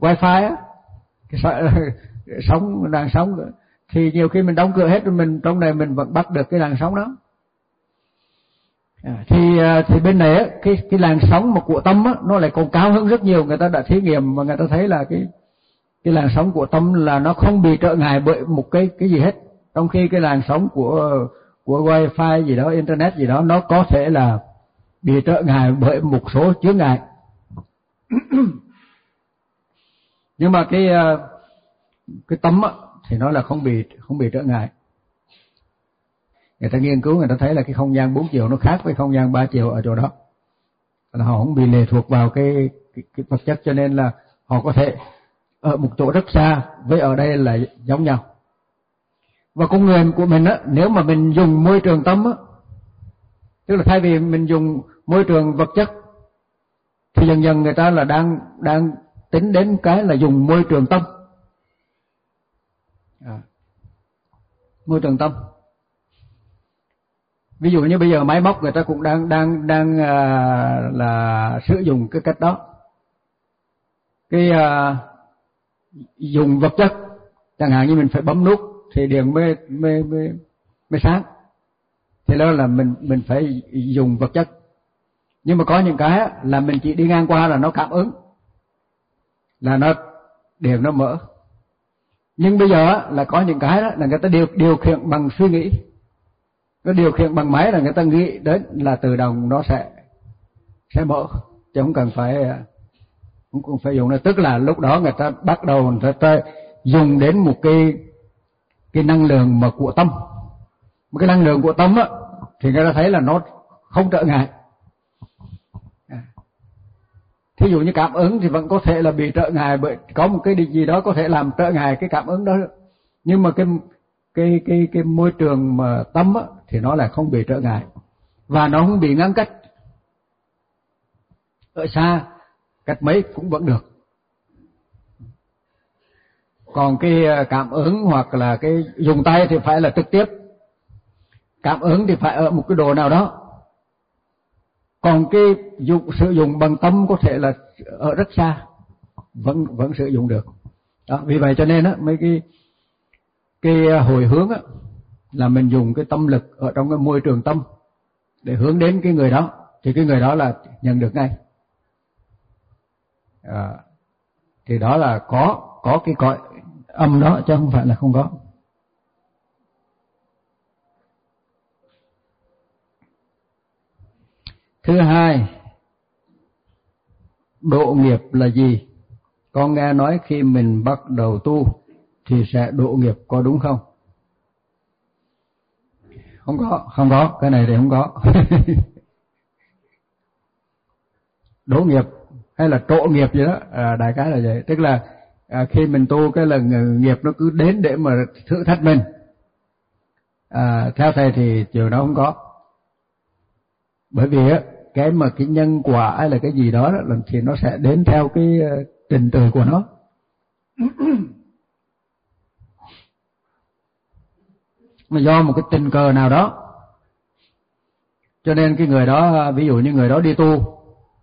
wifi á cái sóng đang sống thì nhiều khi mình đóng cửa hết rồi mình trong này mình vẫn bắt được cái làn sóng đó. À, thì à, thì bên này á, cái cái làn sóng mà của tâm á, nó lại còn cao hơn rất nhiều. Người ta đã thí nghiệm và người ta thấy là cái cái làn sóng của tâm là nó không bị trợ ngại bởi một cái cái gì hết. Trong khi cái làn sóng của của wifi gì đó internet gì đó nó có thể là bị trợ ngại bởi một số chướng ngại. Nhưng mà cái ờ, cái tấm thì nó là không bị không bị trở ngại. Người ta nghiên cứu người ta thấy là cái không gian bốn chiều nó khác với không gian ba chiều ở chỗ đó. Là họ không bị lệ thuộc vào cái, cái, cái vật chất cho nên là họ có thể ở một chỗ rất xa với ở đây là giống nhau và con người của mình á nếu mà mình dùng môi trường tâm á tức là thay vì mình dùng môi trường vật chất thì dần dần người ta là đang đang tính đến cái là dùng môi trường tâm. À, môi trường tâm. Ví dụ như bây giờ máy móc người ta cũng đang đang đang à, là sử dụng cái cách đó. Cái à, dùng vật chất chẳng hạn như mình phải bấm nút thì điện mới mới mới mới sáng. Thì đó là mình mình phải dùng vật chất. Nhưng mà có những cái là mình chỉ đi ngang qua là nó cảm ứng, là nó điện nó mở. Nhưng bây giờ là có những cái đó là người ta điều điều khiển bằng suy nghĩ. Nó điều khiển bằng máy là người ta nghĩ đến là tự động nó sẽ sẽ mở. Chứ không cần phải à, cũng không phải dùng nó. Tức là lúc đó người ta bắt đầu người ta dùng đến một cái cái năng lượng mà của tâm. Một cái năng lượng của tâm á thì người ta thấy là nó không trở ngại. Thí dụ như cảm ứng thì vẫn có thể là bị trợ ngại bởi có một cái điều gì đó có thể làm trợ ngại cái cảm ứng đó. Nhưng mà cái cái cái cái môi trường mà tâm á, thì nó là không bị trợ ngại. Và nó không bị ngăn cách. Ở xa cách mấy cũng vẫn được còn cái ờ, cảm ứng hoặc là cái dùng tay thì phải là trực tiếp. Cảm ứng thì phải ở một cái đồ nào đó. Còn cái dụng sử dụng bằng tâm có thể là ở rất xa vẫn vẫn sử dụng được. Đó vì vậy cho nên á mấy cái cái ờ, hồi hướng á là mình dùng cái tâm lực ở trong cái môi trường tâm để hướng đến cái người đó thì cái người đó là nhận được ngay. À, thì đó là có có cái cõi âm đó chứ không phải là không có. Thứ hai độ nghiệp là gì? Con nghe nói khi mình bắt đầu tu thì sẽ độ nghiệp có đúng không? Không có không có cái này thì không có. Độ nghiệp hay là trộ nghiệp gì đó. À, đại cái là vậy. Tức là à, khi mình tu cái là nghiệp nó cứ đến để mà thử thách mình. À, theo thầy thì chiều đó không có. Bởi vì á cái mà cái nhân quả hay là cái gì đó, đó thì nó sẽ đến theo cái ờ, trình tự của nó. Mà do một cái tình cờ nào đó. Cho nên cái người đó ví dụ như người đó đi tu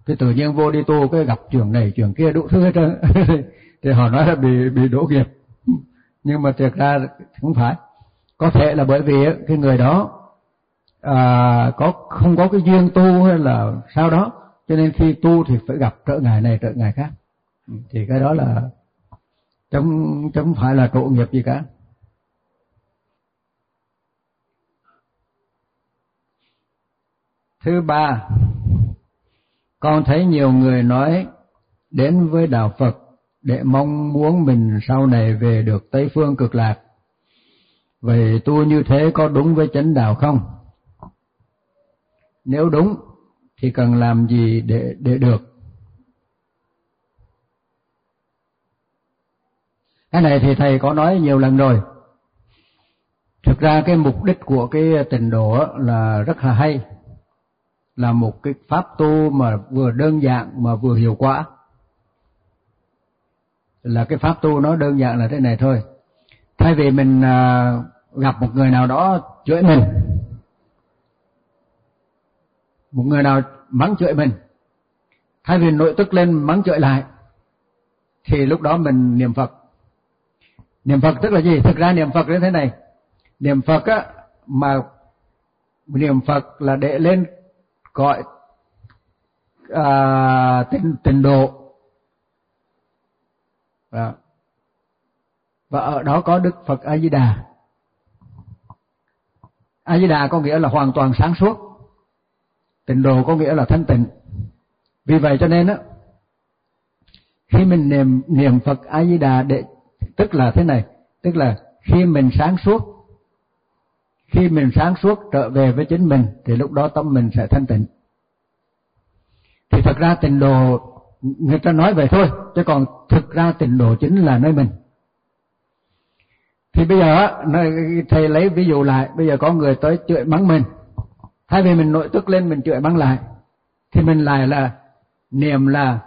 thì tự nhiên vô đi tu cái gặp chuyện này chuyện kia đủ thứ hết trơn. thì họ nói là bị bị đổ nghiệp. Nhưng mà thực ra không phải. Có thể là bởi vì cái người đó à, có không có cái duyên tu hay là sao đó. Cho nên khi tu thì phải gặp trở ngại này trở ngại khác. Thì cái đó là chấm chấm phải là trộ nghiệp gì cả. Thứ ba con thấy nhiều người nói đến với đạo Phật để mong muốn mình sau này về được Tây Phương cực lạc. Vậy tu như thế có đúng với chánh đạo không? Nếu đúng, thì cần làm gì để để được? Cái này thì thầy có nói nhiều lần rồi. Thực ra cái mục đích của cái tình độ là rất là hay là một cái pháp tu mà vừa đơn giản mà vừa hiệu quả là cái pháp tu nó đơn giản là thế này thôi. Thay vì mình à, gặp một người nào đó chửi mình một người nào mắng chửi mình thay vì nội tức lên mắng chửi lại thì lúc đó mình niệm phật. Niệm phật tức là gì? Thực ra niệm phật như thế này. Niệm phật á mà niệm phật là để lên gọi à, tình tình độ và, và ở đó có Đức Phật A Di Đà. A Di Đà có nghĩa là hoàn toàn sáng suốt. Tịnh độ có nghĩa là thanh tịnh. Vì vậy cho nên á khi mình niệm niệm Phật A Di Đà để tức là thế này, tức là khi mình sáng suốt khi mình sáng suốt trở về với chính mình thì lúc đó tâm mình sẽ thanh tịnh thì thật ra tịnh độ người ta nói vậy thôi, chứ còn thực ra tịnh độ chính là nơi mình. Thì bây giờ thầy lấy ví dụ lại, bây giờ có người tới chửi mắng mình. Thay vì mình nội tức lên mình chửi mắng lại, thì mình lại là niệm là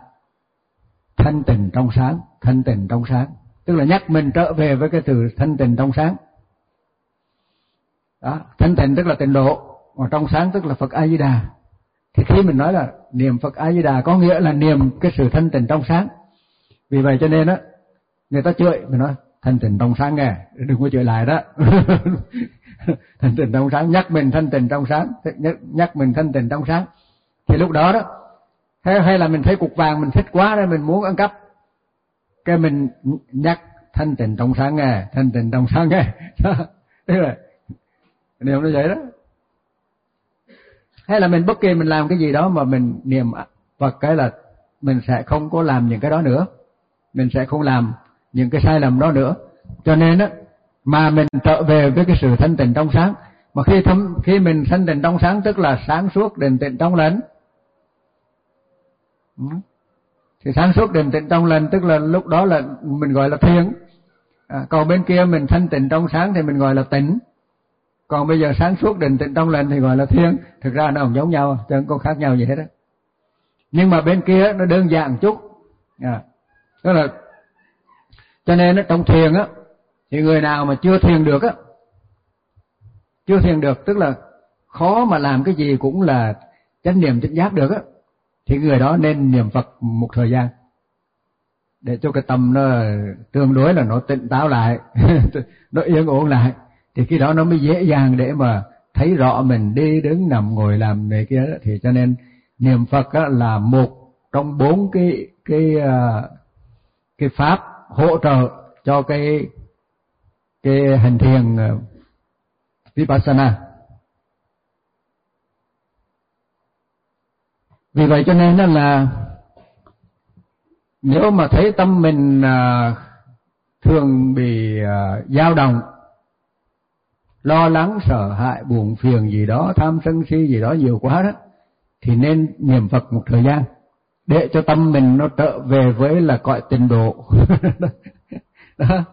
thanh tịnh trong sáng, thanh tịnh trong sáng. Tức là nhắc mình trở về với cái từ thanh tịnh trong sáng. Đó, thanh tịnh tức là tịnh độ, mà trong sáng tức là phật a di đà thì khi mình nói là niệm phật a di đà có nghĩa là niệm cái sự thanh tịnh trong sáng. Vì vậy cho nên á người ta chửi mình nói thanh tịnh trong sáng nghe đừng có chửi lại đó. Thanh tịnh trong sáng nhắc mình thanh tịnh trong sáng nhắc, nhắc mình thanh tịnh trong sáng. Thì lúc đó đó hay, hay là mình thấy cục vàng mình thích quá nên mình muốn ăn cắp. Cái mình nhắc thanh tịnh trong sáng nghe thanh tịnh trong sáng nghe. Tức là niệm nó vậy đó hay là mình bất kỳ mình làm cái gì đó mà mình niệm Phật cái là mình sẽ không có làm những cái đó nữa. Mình sẽ không làm những cái sai lầm đó nữa. Cho nên á mà mình trở về với cái sự thanh tịnh trong sáng. Mà khi thâm, khi mình thanh tịnh trong sáng tức là sáng suốt định tịnh trong lành. Ừ. Thì sáng suốt định tịnh trong lành tức là lúc đó là mình gọi là thiền. À, còn bên kia mình thanh tịnh trong sáng thì mình gọi là tịnh còn bây giờ sáng suốt định tịnh trong lành thì gọi là thiên thực ra nó không giống nhau chứ không có khác nhau gì hết á. Nhưng mà bên kia nó đơn giản chút. À, tức là cho nên nó trong thiền á thì người nào mà chưa thiền được á chưa thiền được tức là khó mà làm cái gì cũng là chánh niệm chánh giác được á thì người đó nên niệm Phật một thời gian. Để cho cái tâm nó tương đối là nó tỉnh táo lại nó yên ổn lại thì khi đó nó mới dễ dàng để mà thấy rõ mình đi đứng nằm ngồi làm này kia đó. thì cho nên niệm Phật á, là một trong bốn cái cái à, cái pháp hỗ trợ cho cái cái hành thiền à, vipassana vì vậy cho nên là nếu mà thấy tâm mình à, thường bị dao động lo lắng, sợ hãi, buồn phiền gì đó, tham sân si gì đó nhiều quá đó, thì nên niệm Phật một thời gian, để cho tâm mình nó trở về với là cõi tình độ. Đó.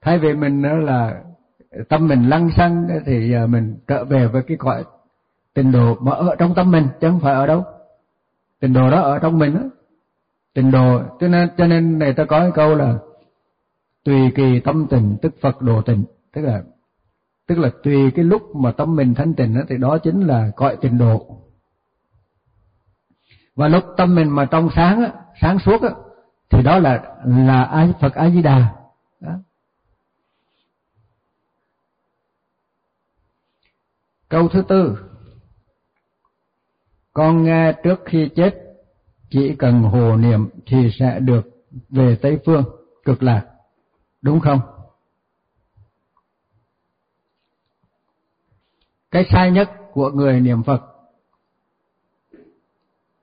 Thay vì mình đó là tâm mình lăng xăng, thì mình trở về với cái cõi tình độ mà ở trong tâm mình, chứ không phải ở đâu. Tình độ đó ở trong mình đó. Tình độ, cho nên cho nên này ta có cái câu là tùy kỳ tâm tình tức Phật độ tình tức là tức là tùy cái lúc mà tâm mình thanh tịnh thì đó chính là gọi tịnh độ. Và lúc tâm mình mà trong sáng á, sáng suốt á, thì đó là là Phật A Di Đà. Đó. câu thứ tư. Con nghe trước khi chết chỉ cần hồ niệm thì sẽ được về tây phương cực lạc. Đúng không? Cái sai nhất của người niệm phật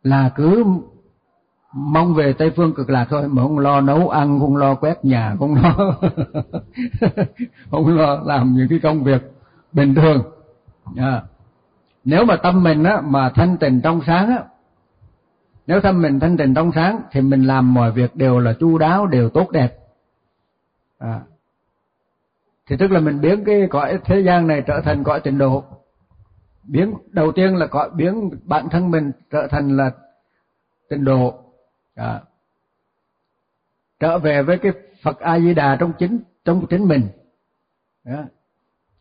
là cứ mong về tây phương cực lạc thôi, mà không lo nấu ăn, không lo quét nhà, không lo không lo làm những cái công việc bình thường à. nếu mà tâm mình á, mà thanh tịnh trong sáng á, nếu tâm mình thanh tịnh trong sáng thì mình làm mọi việc đều là chu đáo, đều tốt đẹp à. thì tức là mình biến cái cõi thế gian này trở thành cõi tịnh độ biến đầu tiên là có biến bản thân mình trở thành là tịnh độ. À. trở về với cái Phật A Di Đà trong chính trong chính mình. Đó.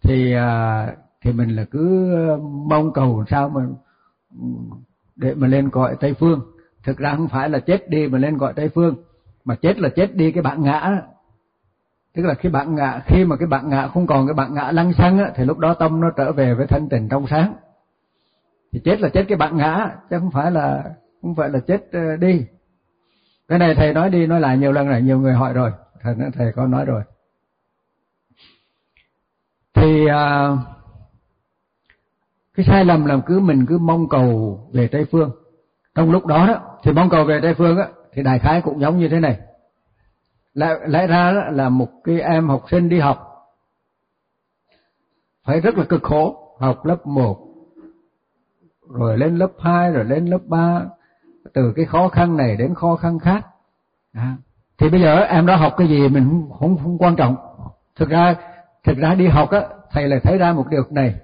thì à, thì mình là cứ mong cầu sao mà để mà lên gọi Tây phương. Thực ra không phải là chết đi mà lên gọi Tây phương. Mà chết là chết đi cái bản ngã tức là khi bạn ngã khi mà cái bạn ngã không còn cái bạn ngã lăng xăng á, thì lúc đó tâm nó trở về với thanh tịnh trong sáng. Thì chết là chết cái bạn ngã chứ không phải là không phải là chết ờ, đi. Cái này thầy nói đi nói lại nhiều lần rồi nhiều người hỏi rồi. Thầy thầy có nói rồi. Thì à, cái sai lầm là cứ mình cứ mong cầu về tây phương. Trong lúc đó đó thì mong cầu về tây phương á thì đại khái cũng giống như thế này lẽ, lẽ ra đó là một cái em học sinh đi học. Phải rất là cực khổ học lớp 1 rồi lên lớp 2 rồi lên lớp 3 từ cái khó khăn này đến khó khăn khác. À. thì bây giờ em đó học cái gì mình không không, không quan trọng. Thực ra thực ra đi học á thầy lại thấy ra một điều này.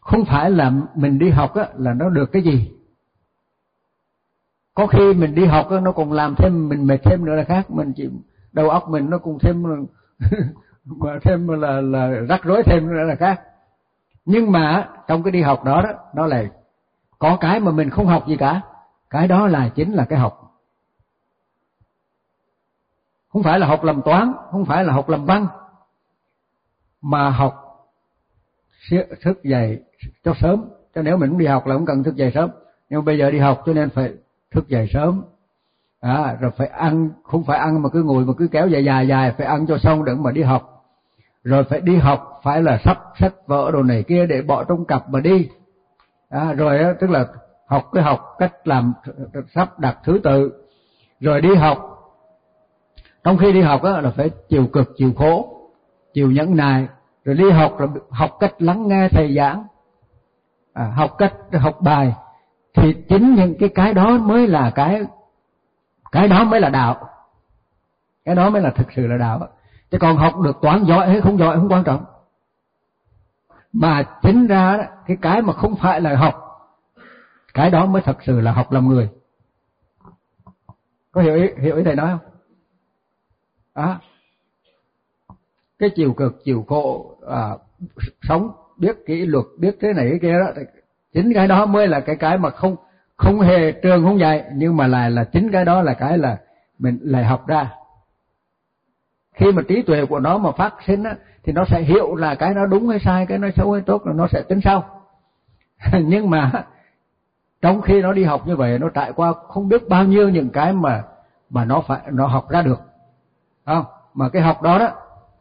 Không phải là mình đi học á là nó được cái gì có khi mình đi học nó còn làm thêm mình mệt thêm nữa là khác. Mình chỉ, đầu óc mình nó cũng thêm mà thêm là là rắc rối thêm nữa là khác. Nhưng mà trong cái đi học đó đó nó là có cái mà mình không học gì cả. Cái đó là chính là cái học. Không phải là học làm toán, không phải là học làm văn, mà học thức dậy cho sớm. Cho nếu mình không đi học là không cần thức dậy sớm. Nhưng bây giờ đi học cho nên phải thức dậy sớm. À, rồi phải ăn không phải ăn mà cứ ngồi mà cứ kéo dài dài dài phải ăn cho xong đừng mà đi học. Rồi phải đi học phải là sắp sách vở đồ này kia để bỏ trong cặp mà đi. À, rồi đó, tức là học cái học cách làm sắp đặt thứ tự. Rồi đi học. Trong khi đi học á, là phải chịu cực chịu khổ chịu nhẫn nại. Rồi đi học rồi học cách lắng nghe thầy giảng. À, học cách học bài thì chính những cái cái đó mới là cái cái đó mới là đạo. Cái đó mới là thực sự là đạo. Chứ còn học được toán giỏi hay không giỏi không quan trọng. Mà chính ra cái cái mà không phải là học cái đó mới thật sự là học làm người. Có hiểu ý hiểu ý thầy nói không? À, cái chiều cực chiều khổ à, sống biết kỷ luật biết thế này cái kia đó chính cái đó mới là cái cái mà không không hề trường không dạy nhưng mà là là chính cái đó là cái là mình lại học ra. Khi mà trí tuệ của nó mà phát sinh á thì nó sẽ hiểu là cái nó đúng hay sai cái nó xấu hay tốt là nó sẽ tính sau. Nhưng mà trong khi nó đi học như vậy nó trải qua không biết bao nhiêu những cái mà mà nó phải nó học ra được. Không mà cái học đó đó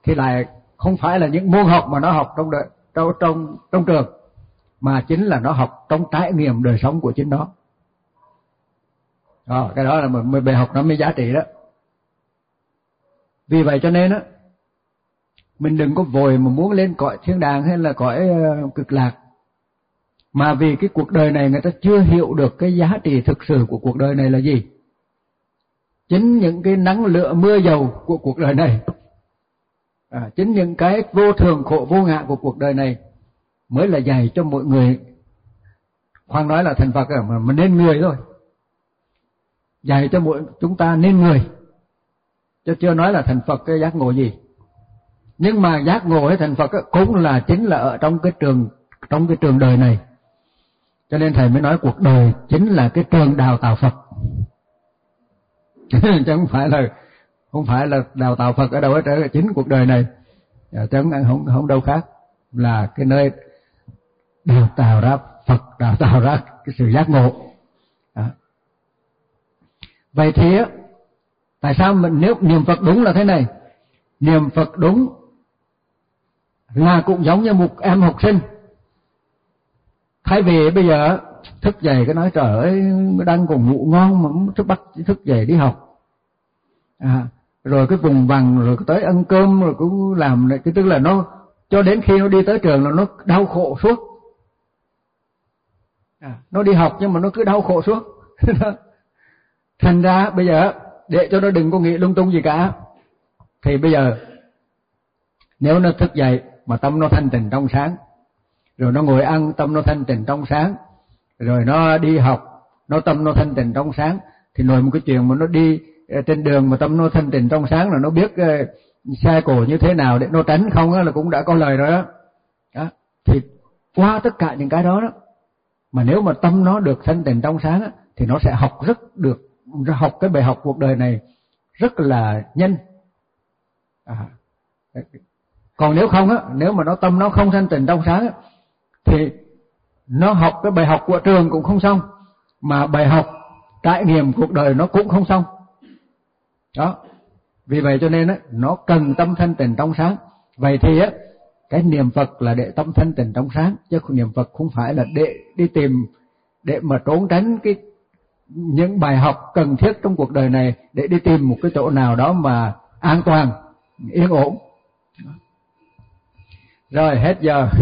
thì lại không phải là những môn học mà nó học trong đời, trong trong trong trường mà chính là nó học trong trải nghiệm đời sống của chính nó. Đó, cái đó là mình bài học nó mới giá trị đó. Vì vậy cho nên á mình đừng có vội mà muốn lên cõi thiên đàng hay là cõi ờ, cực lạc. Mà vì cái cuộc đời này người ta chưa hiểu được cái giá trị thực sự của cuộc đời này là gì. Chính những cái nắng lửa mưa dầu của cuộc đời này à, chính những cái vô thường khổ vô ngã của cuộc đời này mới là dạy cho mọi người. Khoan nói là thành Phật à, mà, mà nên người thôi. Dạy cho mỗi chúng ta nên người. Chứ chưa nói là thành Phật cái giác ngộ gì. Nhưng mà giác ngộ hay thành Phật cũng là chính là ở trong cái trường trong cái trường đời này. Cho nên thầy mới nói cuộc đời chính là cái trường đào tạo Phật. Chứ không phải là không phải là đào tạo Phật ở đâu hết chính cuộc đời này. Ờ, chứ không không đâu khác. Là cái nơi đều tạo ra Phật đã tạo ra cái sự giác ngộ. Đó. vậy thì tại sao mình nếu niệm Phật đúng là thế này? Niệm Phật đúng là cũng giống như một em học sinh. Thay vì bây giờ thức dậy cái nói trời ơi đang còn ngủ ngon mà thức bắt thức dậy đi học. À, rồi cái vùng vằng rồi tới ăn cơm rồi cũng làm cái tức là nó cho đến khi nó đi tới trường là nó đau khổ suốt à, nó đi học nhưng mà nó cứ đau khổ suốt thành ra bây giờ để cho nó đừng có nghĩ lung tung gì cả thì bây giờ nếu nó thức dậy mà tâm nó thanh tịnh trong sáng rồi nó ngồi ăn tâm nó thanh tịnh trong sáng rồi nó đi học nó tâm nó thanh tịnh trong sáng thì nổi một cái chuyện mà nó đi ờ, trên đường mà tâm nó thanh tịnh trong sáng là nó biết ờ, sai cổ như thế nào để nó tránh không là cũng đã có lời rồi đó. đó thì qua tất cả những cái đó đó mà nếu mà tâm nó được thanh tịnh trong sáng thì nó sẽ học rất được học cái bài học cuộc đời này rất là nhanh. À, còn nếu không á nếu mà nó tâm nó không thanh tịnh trong sáng á, thì nó học cái bài học của trường cũng không xong mà bài học trải nghiệm cuộc đời nó cũng không xong. Đó. Vì vậy cho nên á nó cần tâm thanh tịnh trong sáng. Vậy thì á cái niệm Phật là để tâm thanh tịnh trong sáng, chứ niệm Phật không phải là để đi tìm, để mà trốn tránh cái những bài học cần thiết trong cuộc đời này, để đi tìm một cái chỗ nào đó mà an toàn, yên ổn. Rồi, hết giờ.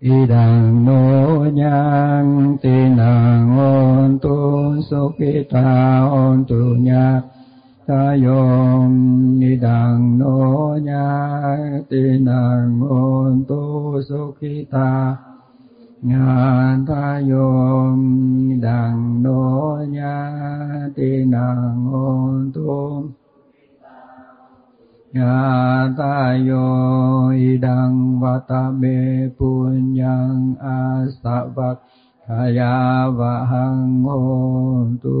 Idang nô nhang tinang ôn tu sukita on tu ทายมนิดังโนญาตินังโอนตุสุขิตางานทายมดังโนญาตินังโอนตุญาตายโยอิดังวัตเมปุญญังอาสวัคขยาวะหังโอนตุ